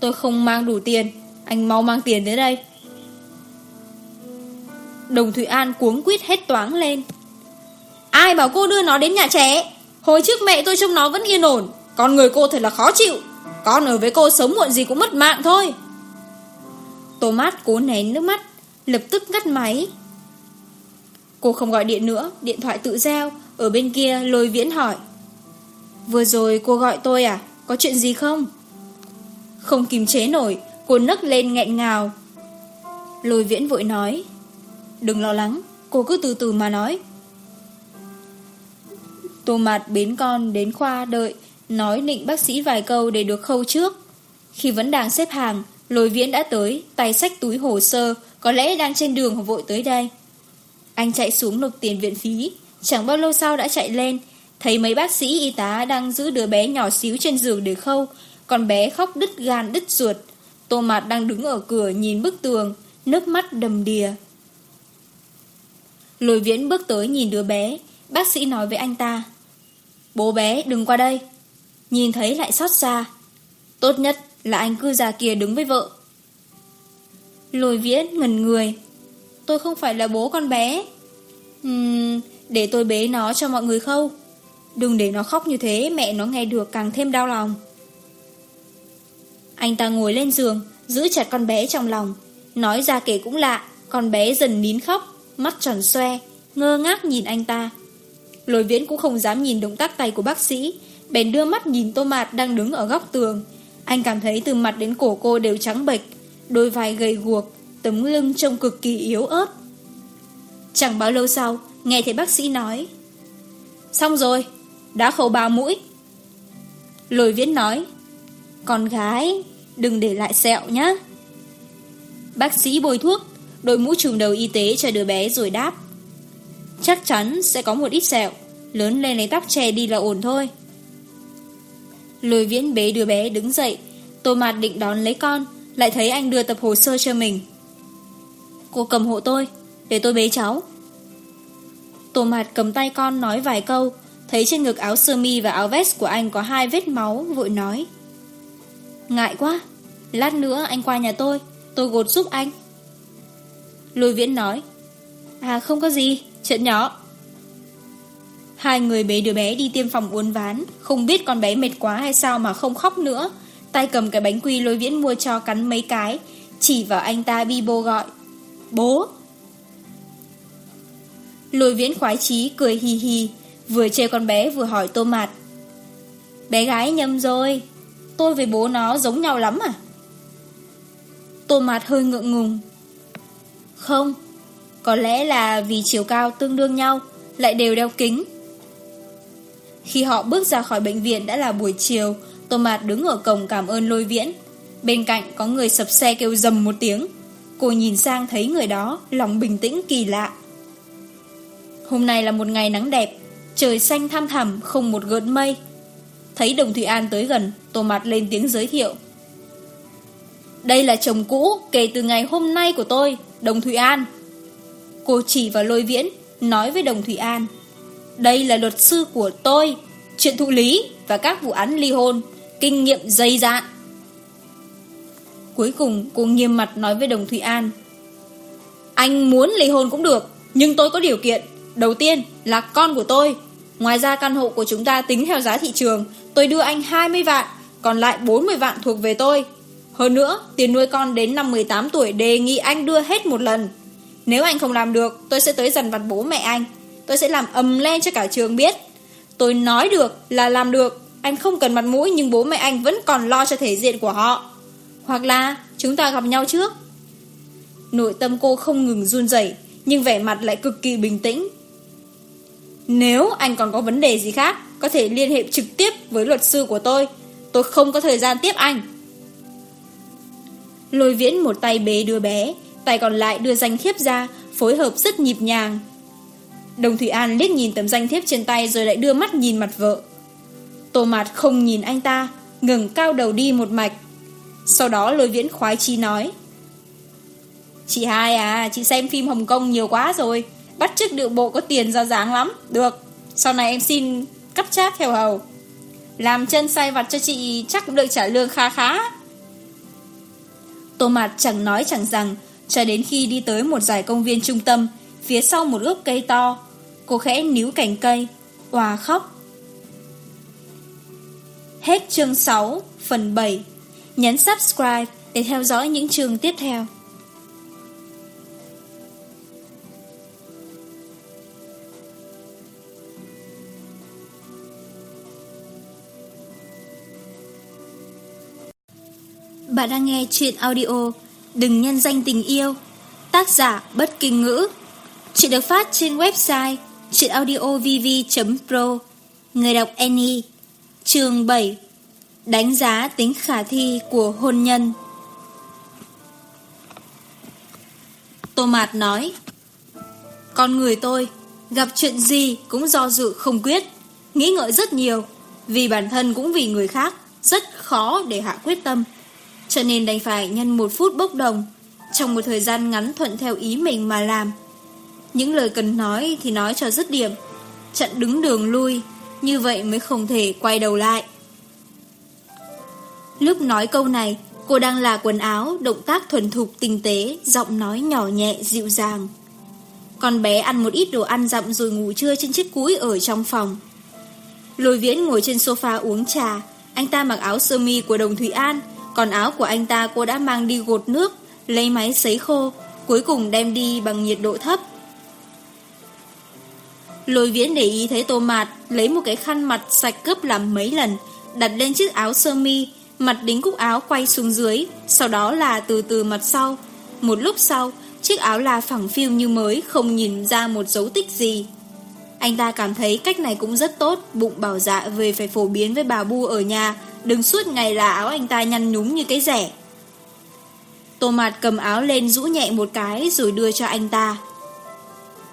Tôi không mang đủ tiền anh mau mang tiền đến đây. Đồng Thụy An cuống quýt hết toáng lên. Ai bảo cô đưa nó đến nhà trẻ? Hồi trước mẹ tôi trông nó vẫn yên ổn. Con người cô thật là khó chịu. Con ở với cô sống muộn gì cũng mất mạng thôi. Thomas cố nén nước mắt, Lập tức ngắt máy. Cô không gọi điện nữa, Điện thoại tự reo Ở bên kia lôi viễn hỏi. Vừa rồi cô gọi tôi à? Có chuyện gì không? Không kìm chế nổi Cô nấc lên nghẹn ngào. Lôi viễn vội nói, Đừng lo lắng, Cô cứ từ từ mà nói. Tô mạt bến con đến khoa đợi, Nói định bác sĩ vài câu để được khâu trước. Khi vẫn đang xếp hàng, Lôi viễn đã tới, Tay sách túi hồ sơ, Có lẽ đang trên đường vội tới đây. Anh chạy xuống nộp tiền viện phí, Chẳng bao lâu sau đã chạy lên, Thấy mấy bác sĩ y tá đang giữ đứa bé nhỏ xíu trên giường để khâu, còn bé khóc đứt gan đứt ruột. Tô Mạt đang đứng ở cửa nhìn bức tường, nước mắt đầm đìa. Lôi viễn bước tới nhìn đứa bé, bác sĩ nói với anh ta. Bố bé đừng qua đây. Nhìn thấy lại xót xa. Tốt nhất là anh cứ ra kia đứng với vợ. Lôi viễn ngần người. Tôi không phải là bố con bé. Uhm, để tôi bế nó cho mọi người khâu. Đừng để nó khóc như thế mẹ nó nghe được càng thêm đau lòng. Anh ta ngồi lên giường, giữ chặt con bé trong lòng. Nói ra kể cũng lạ, con bé dần nín khóc, mắt tròn xoe, ngơ ngác nhìn anh ta. Lôi viễn cũng không dám nhìn động tác tay của bác sĩ, bèn đưa mắt nhìn tô mạt đang đứng ở góc tường. Anh cảm thấy từ mặt đến cổ cô đều trắng bệch, đôi vai gầy guộc, tấm lưng trông cực kỳ yếu ớt. Chẳng bao lâu sau, nghe thấy bác sĩ nói Xong rồi, đã khẩu bào mũi. Lôi viễn nói Con gái, Đừng để lại sẹo nhé. Bác sĩ bôi thuốc, đội mũ trùm đầu y tế cho đứa bé rồi đáp. Chắc chắn sẽ có một ít sẹo, lớn lên lấy tóc che đi là ổn thôi. Lôi viễn bế đứa bé đứng dậy, tôi mặt định đón lấy con, lại thấy anh đưa tập hồ sơ cho mình. Cô cầm hộ tôi, để tôi bế cháu. Tô Mạt cầm tay con nói vài câu, thấy trên ngực áo sơ mi và áo vest của anh có hai vết máu, vội nói. Ngại quá. Lát nữa anh qua nhà tôi Tôi gột giúp anh. Lôi viễn nói À không có gì, Chuyện nhỏ. Hai người bế đứa bé đi tiêm phòng uốn ván, Không biết con bé mệt quá hay sao mà không khóc nữa. Tay cầm cái bánh quy lôi viễn mua cho cắn mấy cái, Chỉ vào anh ta bi bô gọi, Bố. Lôi viễn khoái chí cười hì hì, Vừa chê con bé vừa hỏi tô mạt, Bé gái nhầm rồi tôi với bố nó giống nhau lắm à? Tô Mạt hơi ngượng ngùng. Không, có lẽ là vì chiều cao tương đương nhau, lại đều đeo kính. Khi họ bước ra khỏi bệnh viện đã là buổi chiều, Tô Mạt đứng ở cổng cảm ơn lôi viễn. Bên cạnh có người sập xe kêu dầm một tiếng. Cô nhìn sang thấy người đó, lòng bình tĩnh kỳ lạ. Hôm nay là một ngày nắng đẹp, trời xanh thăm thẳm, không một gợn mây. Thấy Đồng Thụy An tới gần, Tô Mạt lên tiếng giới thiệu. Đây là chồng cũ kể từ ngày hôm nay của tôi, Đồng Thụy An. Cô chỉ vào lôi viễn, Nói với Đồng Thụy An, Đây là luật sư của tôi, Chuyện thụ lý và các vụ án ly hôn, Kinh nghiệm dày dạn. Cuối cùng, cô nghiêm mặt nói với Đồng Thụy An, Anh muốn ly hôn cũng được, Nhưng tôi có điều kiện. Đầu tiên là con của tôi. Ngoài ra căn hộ của chúng ta tính theo giá thị trường Tôi đưa anh 20 vạn, còn lại 40 vạn thuộc về tôi. Hơn nữa, tiền nuôi con đến năm 18 tuổi đề nghị anh đưa hết một lần. Nếu anh không làm được, tôi sẽ tới dằn vặt bố mẹ anh. Tôi sẽ làm ầm lên cho cả trường biết. Tôi nói được là làm được. Anh không cần mặt mũi nhưng bố mẹ anh vẫn còn lo cho thể diện của họ. Hoặc là chúng ta gặp nhau trước. Nội tâm cô không ngừng run dậy, nhưng vẻ mặt lại cực kỳ bình tĩnh. Nếu anh còn có vấn đề gì khác, có thể liên hệ trực tiếp với luật sư của tôi. Tôi không có thời gian tiếp anh. Lôi viễn một tay bế đưa bé, tay còn lại đưa danh thiếp ra, phối hợp rất nhịp nhàng. Đồng Thủy An liếc nhìn tấm danh thiếp trên tay rồi lại đưa mắt nhìn mặt vợ. Tô Mạt không nhìn anh ta, ngừng cao đầu đi một mạch. Sau đó lôi viễn khoái chi nói. Chị hai à, chị xem phim Hồng Kông nhiều quá rồi. Bắt chức điệu bộ có tiền ra dáng lắm. Được, sau này em xin cấp trác theo hầu. Làm chân say vặt cho chị chắc cũng được trả lương khá khá. Tô Mạt chẳng nói chẳng rằng, cho đến khi đi tới một giải công viên trung tâm, phía sau một gốc cây to, cô khẽ níu cành cây, hòa khóc. Hết chương 6, phần 7. Nhấn subscribe để theo dõi những chương tiếp theo. Bạn đang nghe chuyện audio Đừng nhân danh tình yêu, Tác giả bất kinh ngữ. Chuyện được phát trên website chuyenaudiovv.pro Người đọc Annie Trường 7 Đánh giá tính khả thi của hôn nhân. Tô Mạt nói, Con người tôi Gặp chuyện gì cũng do dự không quyết, Nghĩ ngợi rất nhiều, Vì bản thân cũng vì người khác, Rất khó để hạ quyết tâm. Cho nên đành phải nhân một phút bốc đồng. Trong một thời gian ngắn thuận theo ý mình mà làm. Những lời cần nói thì nói cho dứt điểm. Chặn đứng đường lui, Như vậy mới không thể quay đầu lại. Lúc nói câu này, Cô đang là quần áo, Động tác thuần thục, tinh tế, Giọng nói nhỏ nhẹ, dịu dàng. Con bé ăn một ít đồ ăn dặm Rồi ngủ trưa trên chiếc cúi ở trong phòng. Lôi viễn ngồi trên sofa uống trà. Anh ta mặc áo sơ mi của đồng Thủy An. Còn áo của anh ta cô đã mang đi gột nước, lấy máy sấy khô, cuối cùng đem đi bằng nhiệt độ thấp. Lôi viễn để ý thấy tô mạt, lấy một cái khăn mặt sạch cướp làm mấy lần, đặt lên chiếc áo sơ mi, mặt đính cúc áo quay xuống dưới, sau đó là từ từ mặt sau. Một lúc sau, chiếc áo là phẳng phiu như mới, không nhìn ra một dấu tích gì. Anh ta cảm thấy cách này cũng rất tốt, bụng bảo dạ về phải phổ biến với bà Bu ở nhà, đứng suốt ngày là áo anh ta nhăn nhúm như cái rẻ. Tô Mạt cầm áo lên rũ nhẹ một cái Rồi đưa cho anh ta.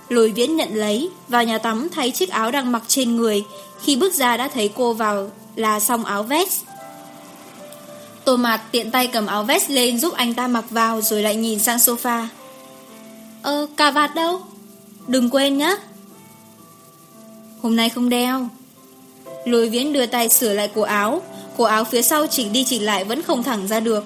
Lôi viễn nhận lấy, Vào nhà tắm thấy chiếc áo đang mặc trên người. Khi bước ra đã thấy cô vào Là xong áo vest. Tô Mạt tiện tay cầm áo vest lên Giúp anh ta mặc vào Rồi lại nhìn sang sofa. Ờ cà vạt đâu? Đừng quên nhé Hôm nay không đeo. Lôi viễn đưa tay sửa lại cổ áo. Cổ áo phía sau chỉnh đi chỉnh lại vẫn không thẳng ra được.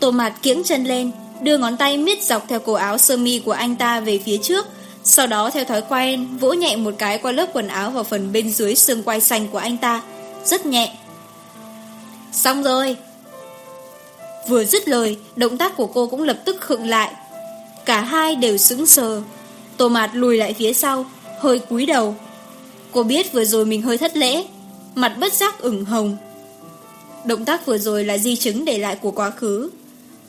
Tô mạt kiễng chân lên, Đưa ngón tay miết dọc theo cổ áo sơ mi của anh ta về phía trước, Sau đó theo thói quen, Vỗ nhẹ một cái qua lớp quần áo vào phần bên dưới xương quai xanh của anh ta, Rất nhẹ. Xong rồi. Vừa dứt lời, Động tác của cô cũng lập tức khựng lại. Cả hai đều sững sờ. Tô mạt lùi lại phía sau, Hơi cúi đầu. Cô biết vừa rồi mình hơi thất lễ, Mặt bất giác ửng hồng. Động tác vừa rồi là di chứng để lại của quá khứ.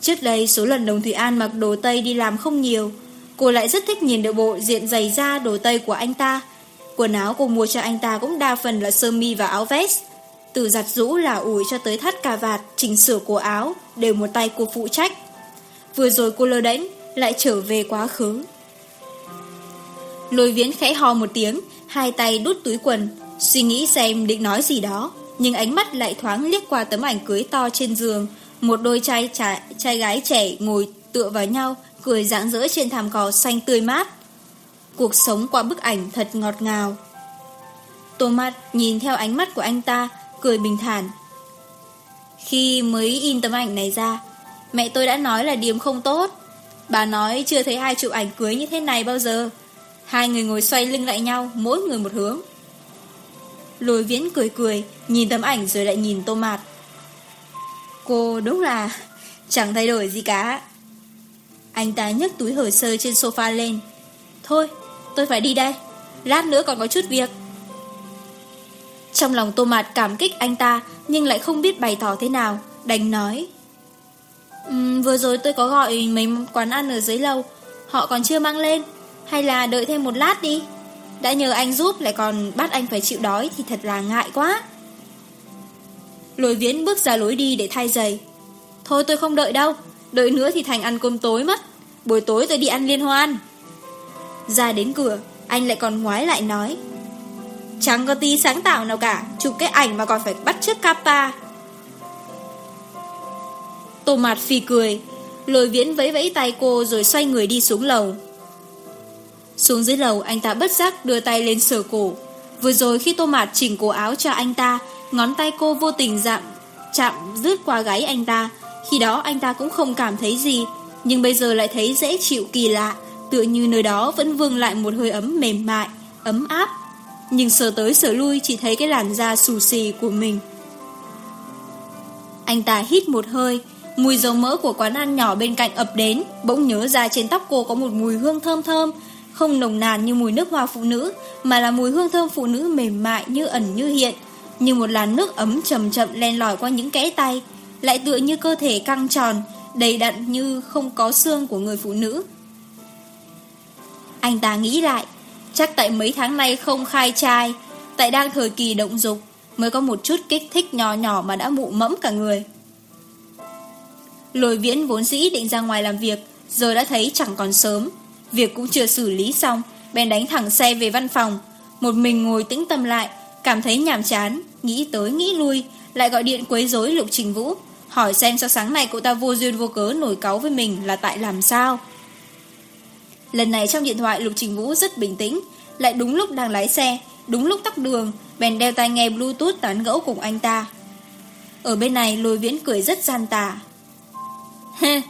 Trước đây số lần Đồng Thủy An mặc đồ Tây đi làm không nhiều, cô lại rất thích nhìn được bộ diện giày da đồ Tây của anh ta. Quần áo cô mua cho anh ta cũng đa phần là sơ mi và áo vest. Từ giặt rũ là ủi cho tới thắt cà vạt, chỉnh sửa cổ áo, đều một tay cô phụ trách. Vừa rồi cô lơ đánh, lại trở về quá khứ. Lôi viễn khẽ ho một tiếng, hai tay đút túi quần, suy nghĩ xem định nói gì đó nhưng ánh mắt lại thoáng liếc qua tấm ảnh cưới to trên giường. Một đôi trai, trai, trai gái trẻ ngồi tựa vào nhau, cười rạng rỡ trên thảm cỏ xanh tươi mát. Cuộc sống qua bức ảnh thật ngọt ngào. Thomas nhìn theo ánh mắt của anh ta, cười bình thản. Khi mới in tấm ảnh này ra, mẹ tôi đã nói là điểm không tốt. Bà nói chưa thấy hai chụp ảnh cưới như thế này bao giờ. Hai người ngồi xoay lưng lại nhau, mỗi người một hướng. Lôi viễn cười cười, nhìn tấm ảnh rồi lại nhìn tô mạt. Cô đúng là chẳng thay đổi gì cả. Anh ta nhấc túi hở sơ trên sofa lên. Thôi, tôi phải đi đây. Lát nữa còn có chút việc. Trong lòng tô mạt cảm kích anh ta nhưng lại không biết bày tỏ thế nào. Đành nói. Um, vừa rồi tôi có gọi mấy quán ăn ở dưới lầu. Họ còn chưa mang lên. Hay là đợi thêm một lát đi. Đã nhờ anh giúp lại còn bắt anh phải chịu đói Thì thật là ngại quá. Lôi viễn bước ra lối đi để thay giày. Thôi tôi không đợi đâu, Đợi nữa thì Thành ăn cơm tối mất. Buổi tối tôi đi ăn liên hoan. Ra đến cửa, Anh lại còn ngoái lại nói, Chẳng có tí sáng tạo nào cả, Chụp cái ảnh mà còn phải bắt trước Kappa. Tô mạt phì cười, Lôi viễn vẫy vẫy tay cô Rồi xoay người đi xuống lầu. Xuống dưới lầu, anh ta bất giác đưa tay lên sờ cổ. Vừa rồi khi tô mạt chỉnh cổ áo cho anh ta, Ngón tay cô vô tình dạng, Chạm rướt qua gáy anh ta. Khi đó anh ta cũng không cảm thấy gì, Nhưng bây giờ lại thấy dễ chịu kỳ lạ, Tựa như nơi đó vẫn vương lại một hơi ấm mềm mại, Ấm áp. Nhưng sờ tới sờ lui chỉ thấy cái làn da xù xì của mình. Anh ta hít một hơi, Mùi dầu mỡ của quán ăn nhỏ bên cạnh ập đến, Bỗng nhớ ra trên tóc cô có một mùi hương thơm thơm không nồng nàn như mùi nước hoa phụ nữ, mà là mùi hương thơm phụ nữ mềm mại như ẩn như hiện, như một làn nước ấm chậm chậm len lỏi qua những kẽ tay, lại tựa như cơ thể căng tròn, đầy đặn như không có xương của người phụ nữ. Anh ta nghĩ lại, chắc tại mấy tháng nay không khai trai, tại đang thời kỳ động dục, mới có một chút kích thích nhỏ nhỏ mà đã mụ mẫm cả người. lồi viễn vốn dĩ định ra ngoài làm việc, giờ đã thấy chẳng còn sớm, Việc cũng chưa xử lý xong, Bèn đánh thẳng xe về văn phòng. Một mình ngồi tĩnh tâm lại, Cảm thấy nhàm chán, Nghĩ tới nghĩ lui, Lại gọi điện quấy rối Lục Trình Vũ, Hỏi xem sao sáng nay cô ta vô duyên vô cớ nổi cáu với mình là tại làm sao. Lần này trong điện thoại Lục Trình Vũ rất bình tĩnh, Lại đúng lúc đang lái xe, Đúng lúc tắt đường, Bèn đeo tai nghe bluetooth tán gẫu cùng anh ta. Ở bên này lôi viễn cười rất gian tà.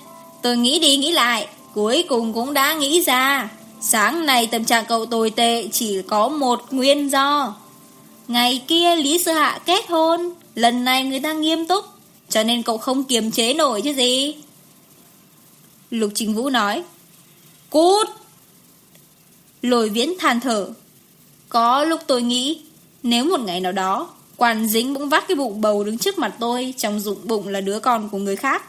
Tôi nghĩ đi nghĩ lại. Cuối cùng cũng đã nghĩ ra. Sáng nay tâm trạng cậu tồi tệ Chỉ có một nguyên do. Ngày kia Lý sư Hạ kết hôn, Lần này người ta nghiêm túc, Cho nên cậu không kiềm chế nổi chứ gì. Lục Trình Vũ nói, Cút! Lồi viễn than thở, Có lúc tôi nghĩ, Nếu một ngày nào đó Quản dính bỗng vắt cái bụng bầu đứng trước mặt tôi Trong dụng bụng là đứa con của người khác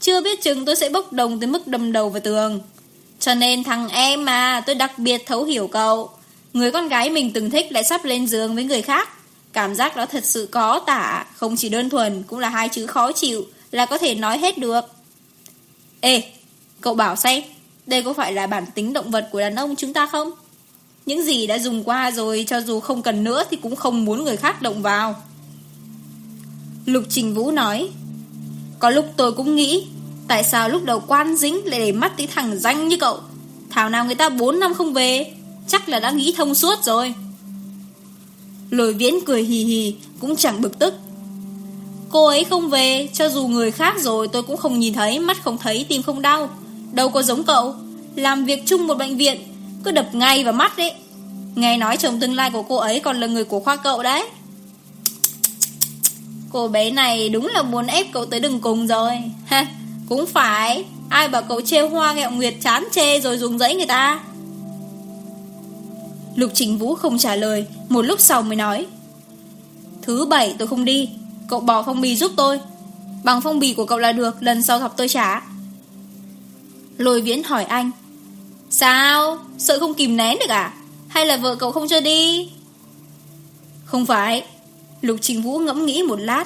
chưa biết chừng tôi sẽ bốc đồng tới mức đầm đầu vào tường. Cho nên thằng em mà, tôi đặc biệt thấu hiểu cậu. Người con gái mình từng thích lại sắp lên giường với người khác. Cảm giác đó thật sự có tả, Không chỉ đơn thuần, cũng là hai chữ khó chịu Là có thể nói hết được. Ê, Cậu bảo xem, Đây có phải là bản tính động vật của đàn ông chúng ta không? Những gì đã dùng qua rồi, Cho dù không cần nữa thì cũng không muốn người khác động vào. Lục Trình Vũ nói có lúc tôi cũng nghĩ, Tại sao lúc đầu quan dính lại để mắt tới thằng danh như cậu? Thảo nào người ta 4 năm không về, Chắc là đã nghĩ thông suốt rồi. Lôi viễn cười hì hì, Cũng chẳng bực tức. Cô ấy không về, Cho dù người khác rồi, tôi cũng không nhìn thấy, Mắt không thấy, tim không đau. Đâu có giống cậu, Làm việc chung một bệnh viện, Cứ đập ngay vào mắt đấy. Nghe nói chồng tương lai của cô ấy còn là người của khoa cậu đấy. Cô bé này đúng là muốn ép cậu tới đường cùng rồi. Ha, Cũng phải. Ai bảo cậu chê hoa nghẹo nguyệt chán chê rồi dùng dẫy người ta? Lục Trình Vũ không trả lời. Một lúc sau mới nói. Thứ bảy tôi không đi. Cậu bỏ phong bì giúp tôi. Bằng phong bì của cậu là được. Lần sau gặp tôi trả. Lôi viễn hỏi anh. Sao? Sợ không kìm nén được à? Hay là vợ cậu không cho đi? Không phải. Lục Trình Vũ ngẫm nghĩ một lát.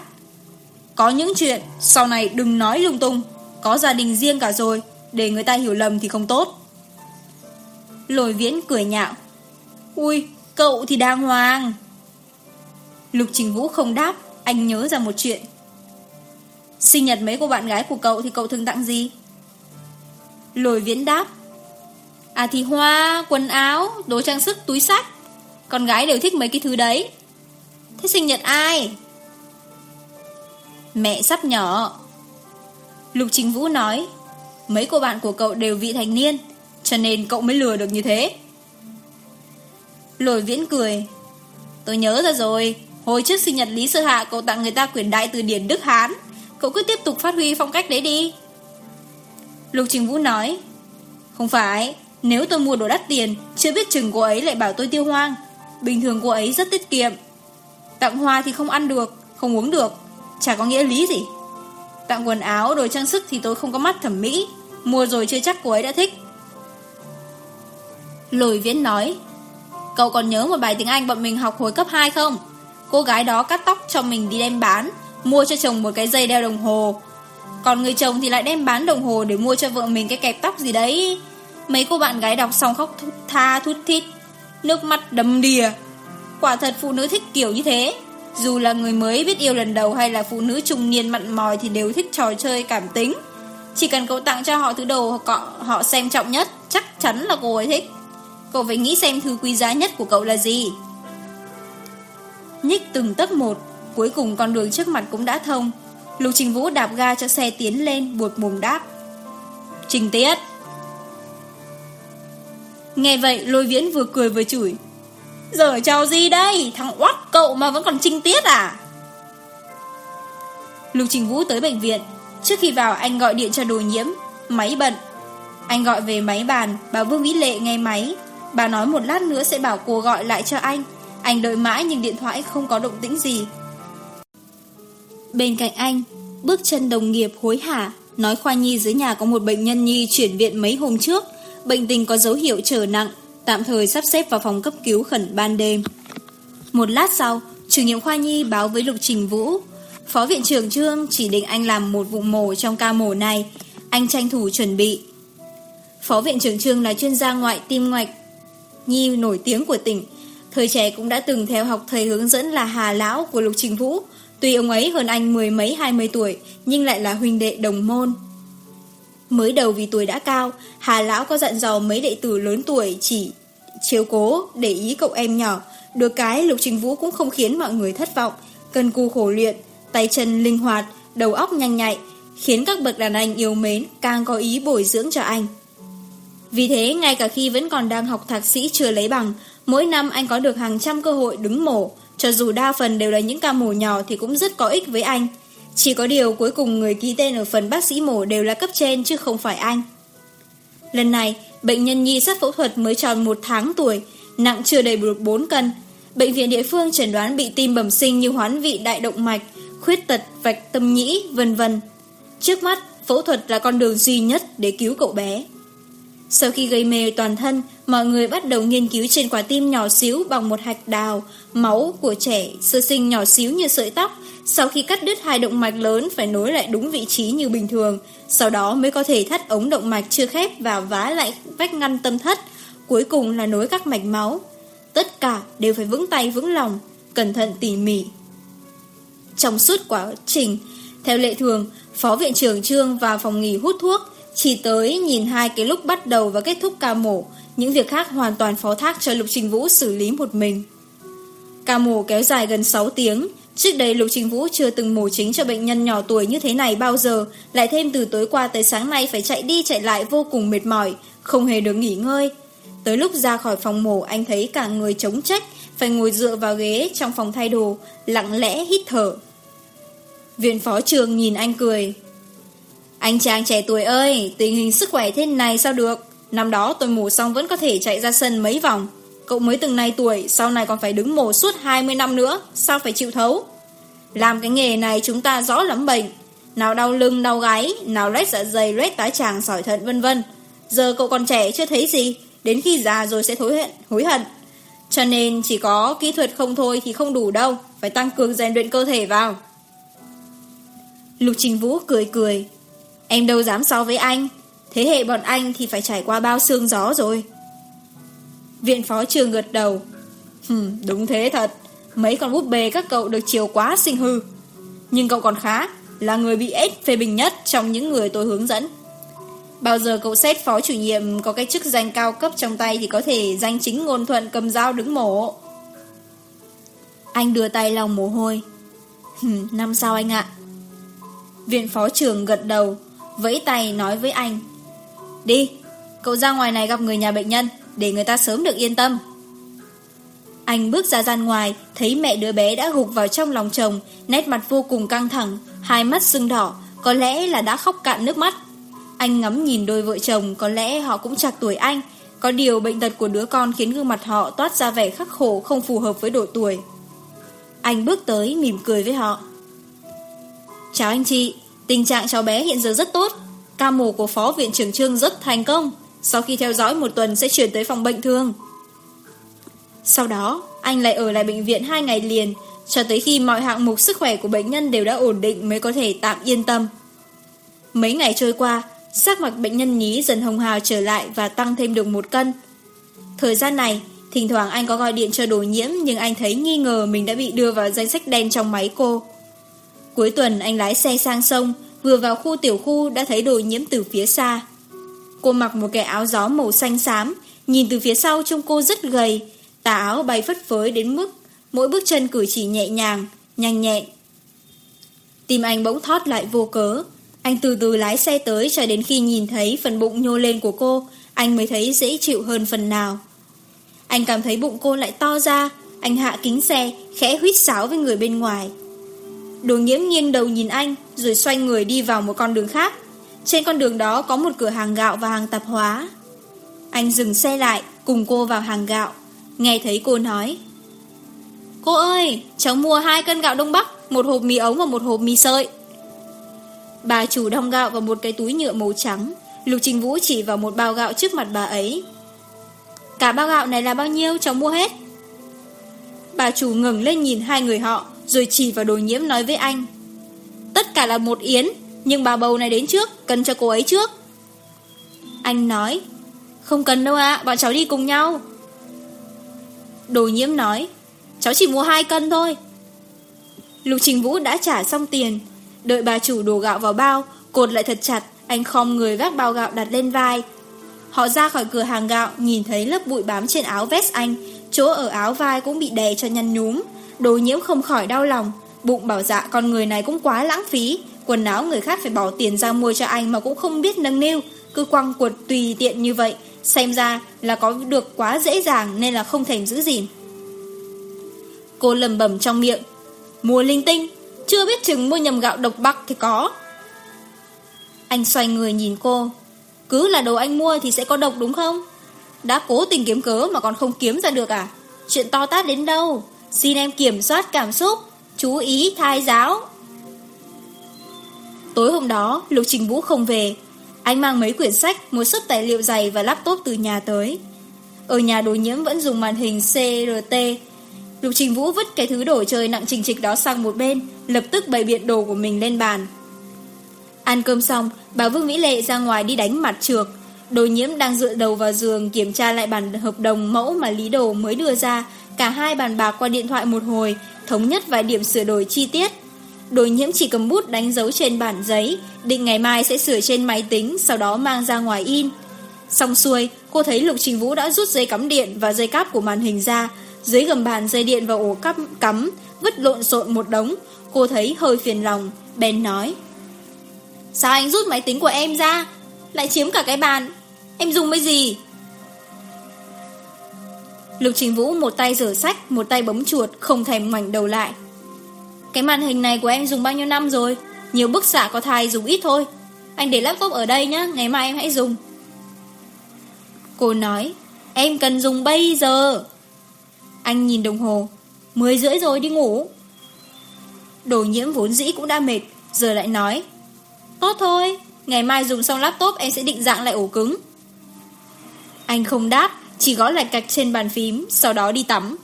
Có những chuyện Sau này đừng nói lung tung Có gia đình riêng cả rồi Để người ta hiểu lầm thì không tốt. Lồi viễn cười nhạo. Ui cậu thì đàng hoàng. Lục Trình Vũ không đáp Anh nhớ ra một chuyện. Sinh nhật mấy cô bạn gái của cậu Thì cậu thường tặng gì? Lồi viễn đáp. À thì hoa, quần áo, đồ trang sức, túi sách. Con gái đều thích mấy cái thứ đấy. Thế sinh nhật ai? Mẹ sắp nhỏ. Lục trình Vũ nói, mấy cô bạn của cậu đều vị thành niên, cho nên cậu mới lừa được như thế. Lồi viễn cười, tôi nhớ ra rồi, hồi trước sinh nhật Lý Sơ Hạ cậu tặng người ta quyển đại từ điển Đức Hán, cậu cứ tiếp tục phát huy phong cách đấy đi. Lục Trình Vũ nói, không phải, nếu tôi mua đồ đắt tiền, chưa biết chừng cô ấy lại bảo tôi tiêu hoang. Bình thường cô ấy rất tiết kiệm, Tặng hoa thì không ăn được Không uống được Chả có nghĩa lý gì. Tặng quần áo, đồ trang sức thì tôi không có mắt thẩm mỹ. Mua rồi chưa chắc cô ấy đã thích. Lồi viễn nói Cậu còn nhớ một bài tiếng Anh bọn mình học hồi cấp 2 không? Cô gái đó cắt tóc cho mình đi đem bán Mua cho chồng một cái dây đeo đồng hồ. Còn người chồng thì lại đem bán đồng hồ Để mua cho vợ mình cái kẹp tóc gì đấy. Mấy cô bạn gái đọc xong khóc tha thút thít Nước mắt đầm đìa. Quả thật phụ nữ thích kiểu như thế. Dù là người mới biết yêu lần đầu hay là phụ nữ trung niên mặn mòi thì đều thích trò chơi cảm tính. Chỉ cần cậu tặng cho họ thứ đồ họ họ xem trọng nhất, Chắc chắn là cô ấy thích. Cậu phải nghĩ xem thứ quý giá nhất của cậu là gì. Nhích từng tấc một, Cuối cùng con đường trước mặt cũng đã thông. Lục Trình Vũ đạp ga cho xe tiến lên, Buột mồm đáp. Trình Tiết. Nghe vậy, lôi viễn vừa cười vừa chửi. Giờ trò gì đây? Thằng oát cậu mà vẫn còn trinh tiết à? Lục Trình Vũ tới bệnh viện. Trước khi vào, anh gọi điện cho đồ nhiễm. Máy bận. Anh gọi về máy bàn. Bà Vương Vĩ Lệ nghe máy. Bà nói một lát nữa sẽ bảo cô gọi lại cho anh. Anh đợi mãi nhưng điện thoại không có động tĩnh gì. Bên cạnh anh, Bước chân đồng nghiệp hối hả. Nói khoa nhi dưới nhà có một bệnh nhân nhi chuyển viện mấy hôm trước. Bệnh tình có dấu hiệu trở nặng tạm thời sắp xếp vào phòng cấp cứu khẩn ban đêm. Một lát sau, chủ nhiệm khoa nhi báo với Lục Trình Vũ. Phó viện trưởng Trương chỉ định anh làm một vụ mổ trong ca mổ này, anh tranh thủ chuẩn bị. Phó viện trưởng Trương là chuyên gia ngoại tim ngoạch nhi nổi tiếng của tỉnh, thời trẻ cũng đã từng theo học thầy hướng dẫn là Hà Lão của Lục Trình Vũ. Tuy ông ấy hơn anh mười mấy hai mươi tuổi, nhưng lại là huynh đệ đồng môn. Mới đầu vì tuổi đã cao, Hà Lão có dặn dò mấy đệ tử lớn tuổi chỉ chiếu cố, để ý cậu em nhỏ. Được cái Lục Trình Vũ cũng không khiến mọi người thất vọng, cần cù khổ luyện, tay chân linh hoạt, đầu óc nhanh nhạy, khiến các bậc đàn anh yêu mến càng có ý bồi dưỡng cho anh. Vì thế, ngay cả khi vẫn còn đang học thạc sĩ chưa lấy bằng, mỗi năm anh có được hàng trăm cơ hội đứng mổ, cho dù đa phần đều là những ca mổ nhỏ thì cũng rất có ích với anh. Chỉ có điều cuối cùng người ký tên ở phần bác sĩ mổ đều là cấp trên chứ không phải anh. Lần này, bệnh nhân Nhi sắp phẫu thuật mới tròn 1 tháng tuổi, nặng chưa đầy 4 cân. Bệnh viện địa phương chẩn đoán bị tim bẩm sinh như hoán vị đại động mạch, khuyết tật, vạch tâm nhĩ, vân vân. Trước mắt, phẫu thuật là con đường duy nhất để cứu cậu bé. Sau khi gây mê toàn thân, mọi người bắt đầu nghiên cứu trên quả tim nhỏ xíu bằng một hạch đào, máu của trẻ sơ sinh nhỏ xíu như sợi tóc. Sau khi cắt đứt hai động mạch lớn phải nối lại đúng vị trí như bình thường, sau đó mới có thể thắt ống động mạch chưa khép và vá lại vách ngăn tâm thất, cuối cùng là nối các mạch máu. Tất cả đều phải vững tay vững lòng, cẩn thận tỉ mỉ. Trong suốt quá trình, theo lệ thường, Phó Viện trưởng Trương vào phòng nghỉ hút thuốc, chỉ tới nhìn hai cái lúc bắt đầu và kết thúc ca mổ, những việc khác hoàn toàn phó thác cho Lục Trình Vũ xử lý một mình. Ca mổ kéo dài gần 6 tiếng, Trước đây Lục Trình Vũ chưa từng mổ chính cho bệnh nhân nhỏ tuổi như thế này bao giờ, lại thêm từ tối qua tới sáng nay phải chạy đi chạy lại vô cùng mệt mỏi, không hề được nghỉ ngơi. Tới lúc ra khỏi phòng mổ anh thấy cả người chống trách, phải ngồi dựa vào ghế trong phòng thay đồ, lặng lẽ hít thở. Viện phó trường nhìn anh cười. Anh chàng trẻ tuổi ơi, tình hình sức khỏe thế này sao được? Năm đó tôi mổ xong vẫn có thể chạy ra sân mấy vòng. Cậu mới từng này tuổi Sau này còn phải đứng mồ suốt 20 năm nữa Sao phải chịu thấu? Làm cái nghề này chúng ta rõ lắm bệnh. Nào đau lưng đau gáy Nào loét dạ dày loét tá tràng sỏi thận vân vân. Giờ cậu còn trẻ chưa thấy gì Đến khi già rồi sẽ thối hận, hối hận. Cho nên chỉ có kỹ thuật không thôi Thì không đủ đâu Phải tăng cường rèn luyện cơ thể vào. Lục Trình Vũ cười cười. Em đâu dám so với anh. Thế hệ bọn anh thì phải trải qua bao sương gió rồi. Viện phó trường gật đầu Hừm đúng thế thật Mấy con búp bê các cậu được chiều quá sinh hư Nhưng cậu còn khá Là người bị ép phê bình nhất trong những người tôi hướng dẫn Bao giờ cậu xét phó chủ nhiệm có cái chức danh cao cấp trong tay thì có thể danh chính ngôn thuận cầm dao đứng mổ. Anh đưa tay lòng mồ hôi. Hừm, năm sau anh ạ. Viện phó trường gật đầu, vẫy tay nói với anh. Đi, cậu ra ngoài này gặp người nhà bệnh nhân để người ta sớm được yên tâm. Anh bước ra gian ngoài, thấy mẹ đứa bé đã gục vào trong lòng chồng, nét mặt vô cùng căng thẳng, hai mắt sưng đỏ, có lẽ là đã khóc cạn nước mắt. Anh ngắm nhìn đôi vợ chồng, có lẽ họ cũng chạc tuổi anh, có điều bệnh tật của đứa con khiến gương mặt họ toát ra vẻ khắc khổ không phù hợp với độ tuổi. Anh bước tới mỉm cười với họ. Chào anh chị, tình trạng cháu bé hiện giờ rất tốt, ca mổ của phó viện trưởng Trương rất thành công, sau khi theo dõi một tuần sẽ chuyển tới phòng bệnh thương Sau đó, Anh lại ở lại bệnh viện 2 ngày liền, Cho tới khi mọi hạng mục sức khỏe của bệnh nhân Đều đã ổn định mới có thể tạm yên tâm. Mấy ngày trôi qua, Sắc mặt bệnh nhân nhí dần hồng hào trở lại Và tăng thêm được một cân. Thời gian này, Thỉnh thoảng anh có gọi điện cho đồ nhiễm Nhưng anh thấy nghi ngờ mình đã bị đưa vào danh sách đen trong máy cô. Cuối tuần, anh lái xe sang sông, Vừa vào khu tiểu khu đã thấy đồ nhiễm từ phía xa. Cô mặc một cái áo gió màu xanh xám, nhìn từ phía sau trông cô rất gầy, tà áo bay phất phới đến mức mỗi bước chân cử chỉ nhẹ nhàng, nhanh nhẹn. Tim anh bỗng thoát lại vô cớ, anh từ từ lái xe tới cho đến khi nhìn thấy phần bụng nhô lên của cô, anh mới thấy dễ chịu hơn phần nào. Anh cảm thấy bụng cô lại to ra, anh hạ kính xe, khẽ huyết sáo với người bên ngoài. Đồ nghiễm nghiêng đầu nhìn anh, rồi xoay người đi vào một con đường khác. Trên con đường đó có một cửa hàng gạo và hàng tạp hóa. Anh dừng xe lại, cùng cô vào hàng gạo. Nghe thấy cô nói. Cô ơi, cháu mua hai cân gạo Đông Bắc, một hộp mì ống và một hộp mì sợi. Bà chủ đong gạo vào một cái túi nhựa màu trắng. Lục Trình Vũ chỉ vào một bao gạo trước mặt bà ấy. Cả bao gạo này là bao nhiêu cháu mua hết? Bà chủ ngừng lên nhìn hai người họ, rồi chỉ vào đồ nhiễm nói với anh. Tất cả là một yến, nhưng bà bầu này đến trước Cần cho cô ấy trước. Anh nói Không cần đâu ạ à, Bọn cháu đi cùng nhau. Đồ nhiễm nói Cháu chỉ mua hai cân thôi. Lục Trình Vũ đã trả xong tiền Đợi bà chủ đổ gạo vào bao Cột lại thật chặt Anh khom người vác bao gạo đặt lên vai. Họ ra khỏi cửa hàng gạo Nhìn thấy lớp bụi bám trên áo vest anh Chỗ ở áo vai cũng bị đè cho nhăn nhúm. Đồ nhiễm không khỏi đau lòng Bụng bảo dạ con người này cũng quá lãng phí Quần áo người khác phải bỏ tiền ra mua cho anh mà cũng không biết nâng niu, cứ quăng quật tùy tiện như vậy, xem ra là có được quá dễ dàng nên là không thèm giữ gìn. Cô lầm bầm trong miệng, mua linh tinh, chưa biết chừng mua nhầm gạo độc bắc thì có. Anh xoay người nhìn cô, cứ là đồ anh mua thì sẽ có độc đúng không? Đã cố tình kiếm cớ mà còn không kiếm ra được à? Chuyện to tát đến đâu? Xin em kiểm soát cảm xúc, chú ý thai giáo. Tối hôm đó, Lục Trình Vũ không về. Anh mang mấy quyển sách, một sấp tài liệu dày và laptop từ nhà tới. Ở nhà đồ nhiễm vẫn dùng màn hình CRT. Lục Trình Vũ vứt cái thứ đồ chơi nặng trình trịch đó sang một bên, lập tức bày biện đồ của mình lên bàn. Ăn cơm xong, bà Vương Mỹ Lệ ra ngoài đi đánh mặt trược. Đồ nhiễm đang dựa đầu vào giường kiểm tra lại bản hợp đồng mẫu mà Lý Đồ mới đưa ra. Cả hai bàn bạc qua điện thoại một hồi, thống nhất vài điểm sửa đổi chi tiết. Đồ nhiễm chỉ cầm bút đánh dấu trên bản giấy, định ngày mai sẽ sửa trên máy tính, sau đó mang ra ngoài in. Xong xuôi, cô thấy Lục Trình Vũ đã rút dây cắm điện và dây cáp của màn hình ra, dưới gầm bàn dây điện và ổ cắp cắm, vứt lộn xộn một đống. Cô thấy hơi phiền lòng, bèn nói. Sao anh rút máy tính của em ra? Lại chiếm cả cái bàn. Em dùng cái gì? Lục Trình Vũ một tay rửa sách, một tay bấm chuột, không thèm ngoảnh đầu lại. Cái màn hình này của em dùng bao nhiêu năm rồi? Nhiều bức xạ có thai dùng ít thôi. Anh để laptop ở đây nhá, Ngày mai em hãy dùng. Cô nói, Em cần dùng bây giờ. Anh nhìn đồng hồ, Mười rưỡi rồi đi ngủ. Đồ nhiễm vốn dĩ cũng đã mệt, Giờ lại nói, Tốt thôi, Ngày mai dùng xong laptop em sẽ định dạng lại ổ cứng. Anh không đáp, Chỉ gõ lại cạch trên bàn phím, Sau đó đi tắm.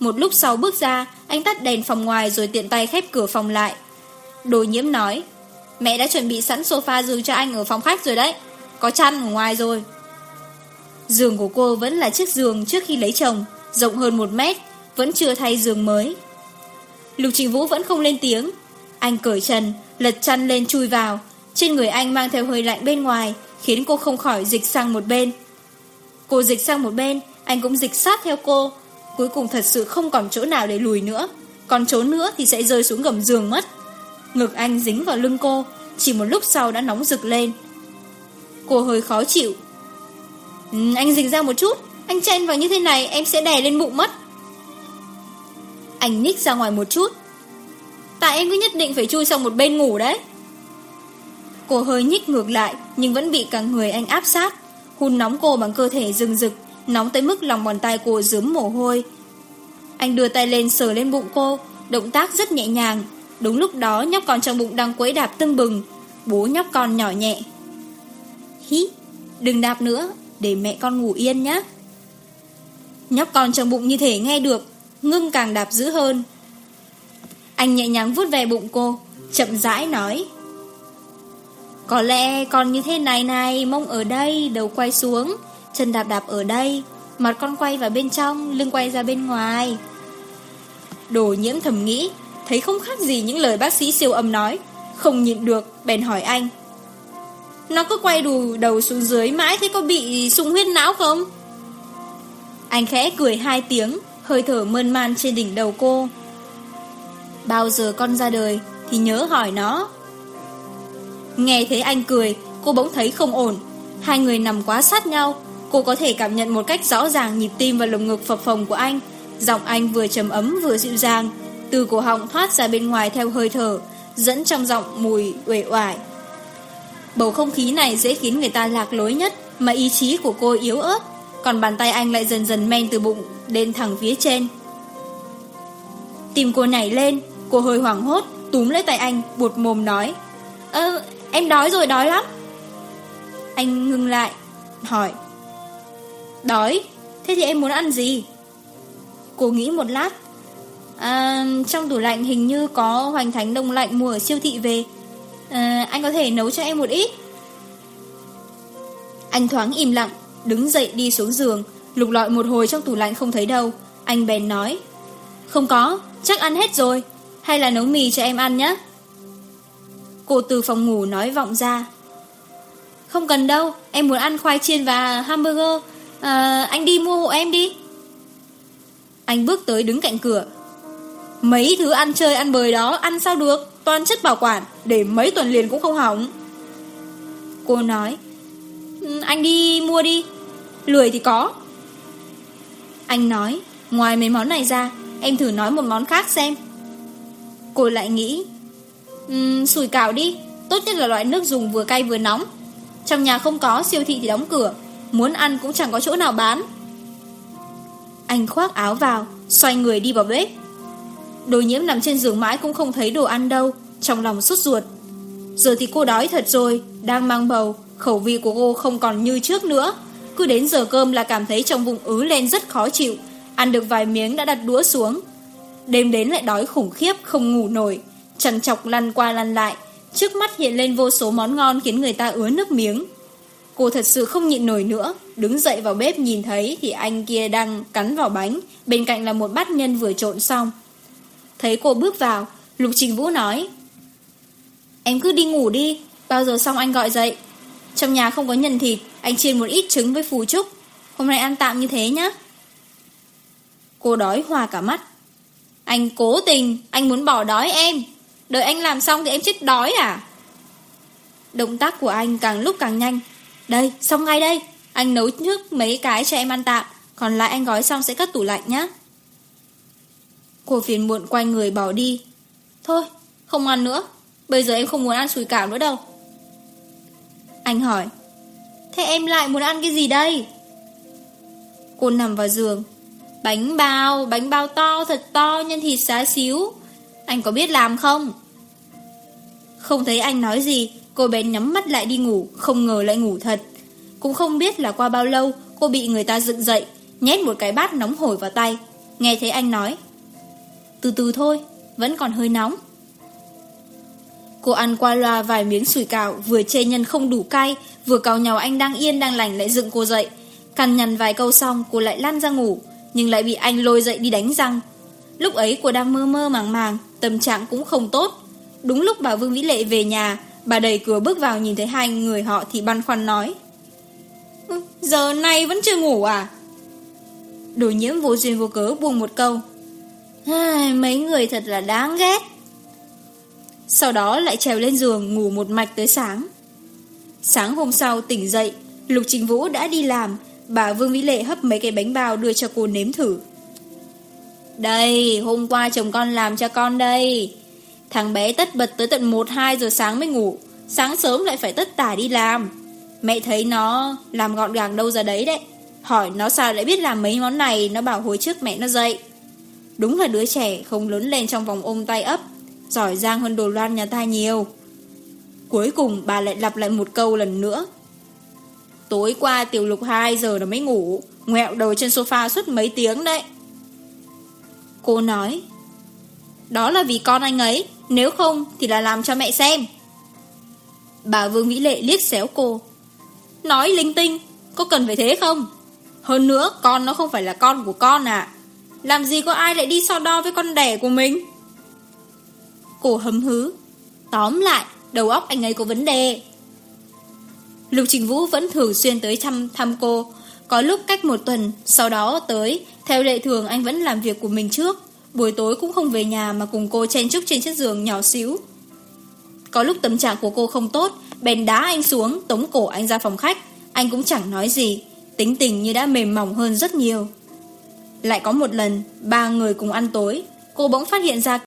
Một lúc sau bước ra, anh tắt đèn phòng ngoài rồi tiện tay khép cửa phòng lại. Đồ nhiễm nói, mẹ đã chuẩn bị sẵn sofa giường cho anh ở phòng khách rồi đấy, có chăn ở ngoài rồi. Giường của cô vẫn là chiếc giường trước khi lấy chồng, rộng hơn 1 mét, vẫn chưa thay giường mới. Lục Trình Vũ vẫn không lên tiếng. Anh cởi trần, lật chăn lên chui vào. Trên người anh mang theo hơi lạnh bên ngoài, khiến cô không khỏi dịch sang một bên. Cô dịch sang một bên, anh cũng dịch sát theo cô, Cuối cùng thật sự không còn chỗ nào để lùi nữa. Còn trốn nữa thì sẽ rơi xuống gầm giường mất. Ngực anh dính vào lưng cô Chỉ một lúc sau đã nóng rực lên. Cô hơi khó chịu. Ừ, Anh dịch ra một chút Anh chen vào như thế này em sẽ đè lên bụng mất. Anh nhích ra ngoài một chút. Tại em cứ nhất định phải chui sang một bên ngủ đấy. Cô hơi nhích ngược lại Nhưng vẫn bị cả người anh áp sát. Hun nóng cô bằng cơ thể rừng rực nóng tới mức lòng bàn tay cô dướm mồ hôi. Anh đưa tay lên sờ lên bụng cô, động tác rất nhẹ nhàng. Đúng lúc đó nhóc con trong bụng đang quấy đạp tưng bừng, bố nhóc con nhỏ nhẹ. Hí, đừng đạp nữa, để mẹ con ngủ yên nhé. Nhóc con trong bụng như thể nghe được, ngưng càng đạp dữ hơn. Anh nhẹ nhàng vuốt về bụng cô, chậm rãi nói. Có lẽ con như thế này này, mông ở đây, đầu quay xuống. Chân đạp đạp ở đây, Mặt con quay vào bên trong, Lưng quay ra bên ngoài. Đồ nhiễm thầm nghĩ, Thấy không khác gì những lời bác sĩ siêu âm nói, Không nhịn được, bèn hỏi anh. Nó cứ quay đù đầu xuống dưới mãi Thế có bị sung huyết não không? Anh khẽ cười hai tiếng, Hơi thở mơn man trên đỉnh đầu cô. Bao giờ con ra đời Thì nhớ hỏi nó. Nghe thấy anh cười, Cô bỗng thấy không ổn. Hai người nằm quá sát nhau Cô có thể cảm nhận một cách rõ ràng nhịp tim và lồng ngực phập phồng của anh. Giọng anh vừa trầm ấm vừa dịu dàng, từ cổ họng thoát ra bên ngoài theo hơi thở, dẫn trong giọng mùi uể oải. Bầu không khí này dễ khiến người ta lạc lối nhất, mà ý chí của cô yếu ớt, còn bàn tay anh lại dần dần men từ bụng lên thẳng phía trên. Tìm cô nhảy lên, cô hơi hoảng hốt, túm lấy tay anh, buột mồm nói. Ơ, em đói rồi, đói lắm. Anh ngừng lại, hỏi. Đói? Thế thì em muốn ăn gì? Cô nghĩ một lát. À, Trong tủ lạnh hình như có hoành thánh đông lạnh mua ở siêu thị về. À, Anh có thể nấu cho em một ít. Anh thoáng im lặng Đứng dậy đi xuống giường Lục lọi một hồi trong tủ lạnh không thấy đâu. Anh bèn nói Không có, chắc ăn hết rồi. Hay là nấu mì cho em ăn nhé. Cô từ phòng ngủ nói vọng ra Không cần đâu Em muốn ăn khoai chiên và hamburger à, Anh đi mua hộ em đi. Anh bước tới đứng cạnh cửa. Mấy thứ ăn chơi ăn bời đó Ăn sao được? Toàn chất bảo quản Để mấy tuần liền cũng không hỏng. Cô nói ừ, Anh đi mua đi. Lười thì có. Anh nói Ngoài mấy món này ra Em thử nói một món khác xem. Cô lại nghĩ ừ, um, Sùi cảo đi. Tốt nhất là loại nước dùng vừa cay vừa nóng. Trong nhà không có siêu thị thì đóng cửa. Muốn ăn cũng chẳng có chỗ nào bán. Anh khoác áo vào, Xoay người đi vào bếp. Đồ nhiễm nằm trên giường mãi cũng không thấy đồ ăn đâu, Trong lòng sốt ruột. Giờ thì cô đói thật rồi, Đang mang bầu, Khẩu vị của cô không còn như trước nữa. Cứ đến giờ cơm là cảm thấy trong bụng ứ lên rất khó chịu, Ăn được vài miếng đã đặt đũa xuống. Đêm đến lại đói khủng khiếp, Không ngủ nổi. Chẳng chọc lăn qua lăn lại, Trước mắt hiện lên vô số món ngon khiến người ta ứa nước miếng. Cô thật sự không nhịn nổi nữa. Đứng dậy vào bếp nhìn thấy Thì anh kia đang cắn vào bánh. Bên cạnh là một bát nhân vừa trộn xong. Thấy cô bước vào, Lục Trình Vũ nói, Em cứ đi ngủ đi, Bao giờ xong anh gọi dậy. Trong nhà không có nhân thịt, Anh chiên một ít trứng với phù trúc. Hôm nay ăn tạm như thế nhá. Cô đói hòa cả mắt. Anh cố tình, Anh muốn bỏ đói em. Đợi anh làm xong thì em chết đói à? Động tác của anh càng lúc càng nhanh. Đây, xong ngay đây. Anh nấu trước mấy cái cho em ăn tạm. Còn lại anh gói xong sẽ cất tủ lạnh nhé. Cô phiền muộn quay người bỏ đi. Thôi, không ăn nữa. Bây giờ em không muốn ăn sủi cảo nữa đâu. Anh hỏi. Thế em lại muốn ăn cái gì đây? Cô nằm vào giường. Bánh bao, bánh bao to, thật to, nhân thịt xá xíu. Anh có biết làm không? Không thấy anh nói gì, Cô bé nhắm mắt lại đi ngủ, Không ngờ lại ngủ thật. Cũng không biết là qua bao lâu, Cô bị người ta dựng dậy, Nhét một cái bát nóng hổi vào tay. Nghe thấy anh nói, Từ từ thôi, Vẫn còn hơi nóng. Cô ăn qua loa vài miếng sủi cảo, Vừa chê nhân không đủ cay, Vừa cào nhau anh đang yên đang lành lại dựng cô dậy. Cằn nhằn vài câu xong, cô lại lăn ra ngủ, Nhưng lại bị anh lôi dậy đi đánh răng. Lúc ấy cô đang mơ mơ màng màng, Tâm trạng cũng không tốt. Đúng lúc bà Vương Vĩ Lệ về nhà Bà đẩy cửa bước vào nhìn thấy hai người họ thì băn khoăn nói. Ừ, giờ này vẫn chưa ngủ à? Đồ nhiễm vô duyên vô cớ buông một câu. Mấy người thật là đáng ghét. Sau đó lại trèo lên giường ngủ một mạch tới sáng. Sáng hôm sau tỉnh dậy, Lục Trình Vũ đã đi làm, bà Vương Vĩ Lệ hấp mấy cái bánh bao đưa cho cô nếm thử. Đây, hôm qua chồng con làm cho con đây. Thằng bé tất bật tới tận 1-2 giờ sáng mới ngủ. Sáng sớm lại phải tất tả đi làm. Mẹ thấy nó làm gọn gàng đâu ra đấy đấy. Hỏi nó sao lại biết làm mấy món này, Nó bảo hồi trước mẹ nó dậy Đúng là đứa trẻ không lớn lên trong vòng ôm tay ấp, Giỏi giang hơn đồ loan nhà ta nhiều. Cuối cùng bà lại lặp lại một câu lần nữa. Tối qua tiểu lục 2 giờ nó mới ngủ, Ngoẹo đầu trên sofa suốt mấy tiếng đấy. Cô nói đó là vì con anh ấy, Nếu không thì là làm cho mẹ xem. Bà Vương Vĩ Lệ liếc xéo cô. Nói linh tinh, Có cần phải thế không? Hơn nữa, con nó không phải là con của con à. Làm gì có ai lại đi so đo với con đẻ của mình? Cô hấm hứ. Tóm lại, Đầu óc anh ấy có vấn đề. Lục Trình Vũ vẫn thường xuyên tới thăm thăm cô. Có lúc cách một tuần, Sau đó tới, Theo lệ thường anh vẫn làm việc của mình trước buổi tối cũng không về nhà mà cùng cô chen chúc trên chiếc giường nhỏ xíu. Có lúc tâm trạng của cô không tốt, bèn đá anh xuống, tống cổ anh ra phòng khách. Anh cũng chẳng nói gì, tính tình như đã mềm mỏng hơn rất nhiều. Lại có một lần, ba người cùng ăn tối, cô bỗng phát hiện ra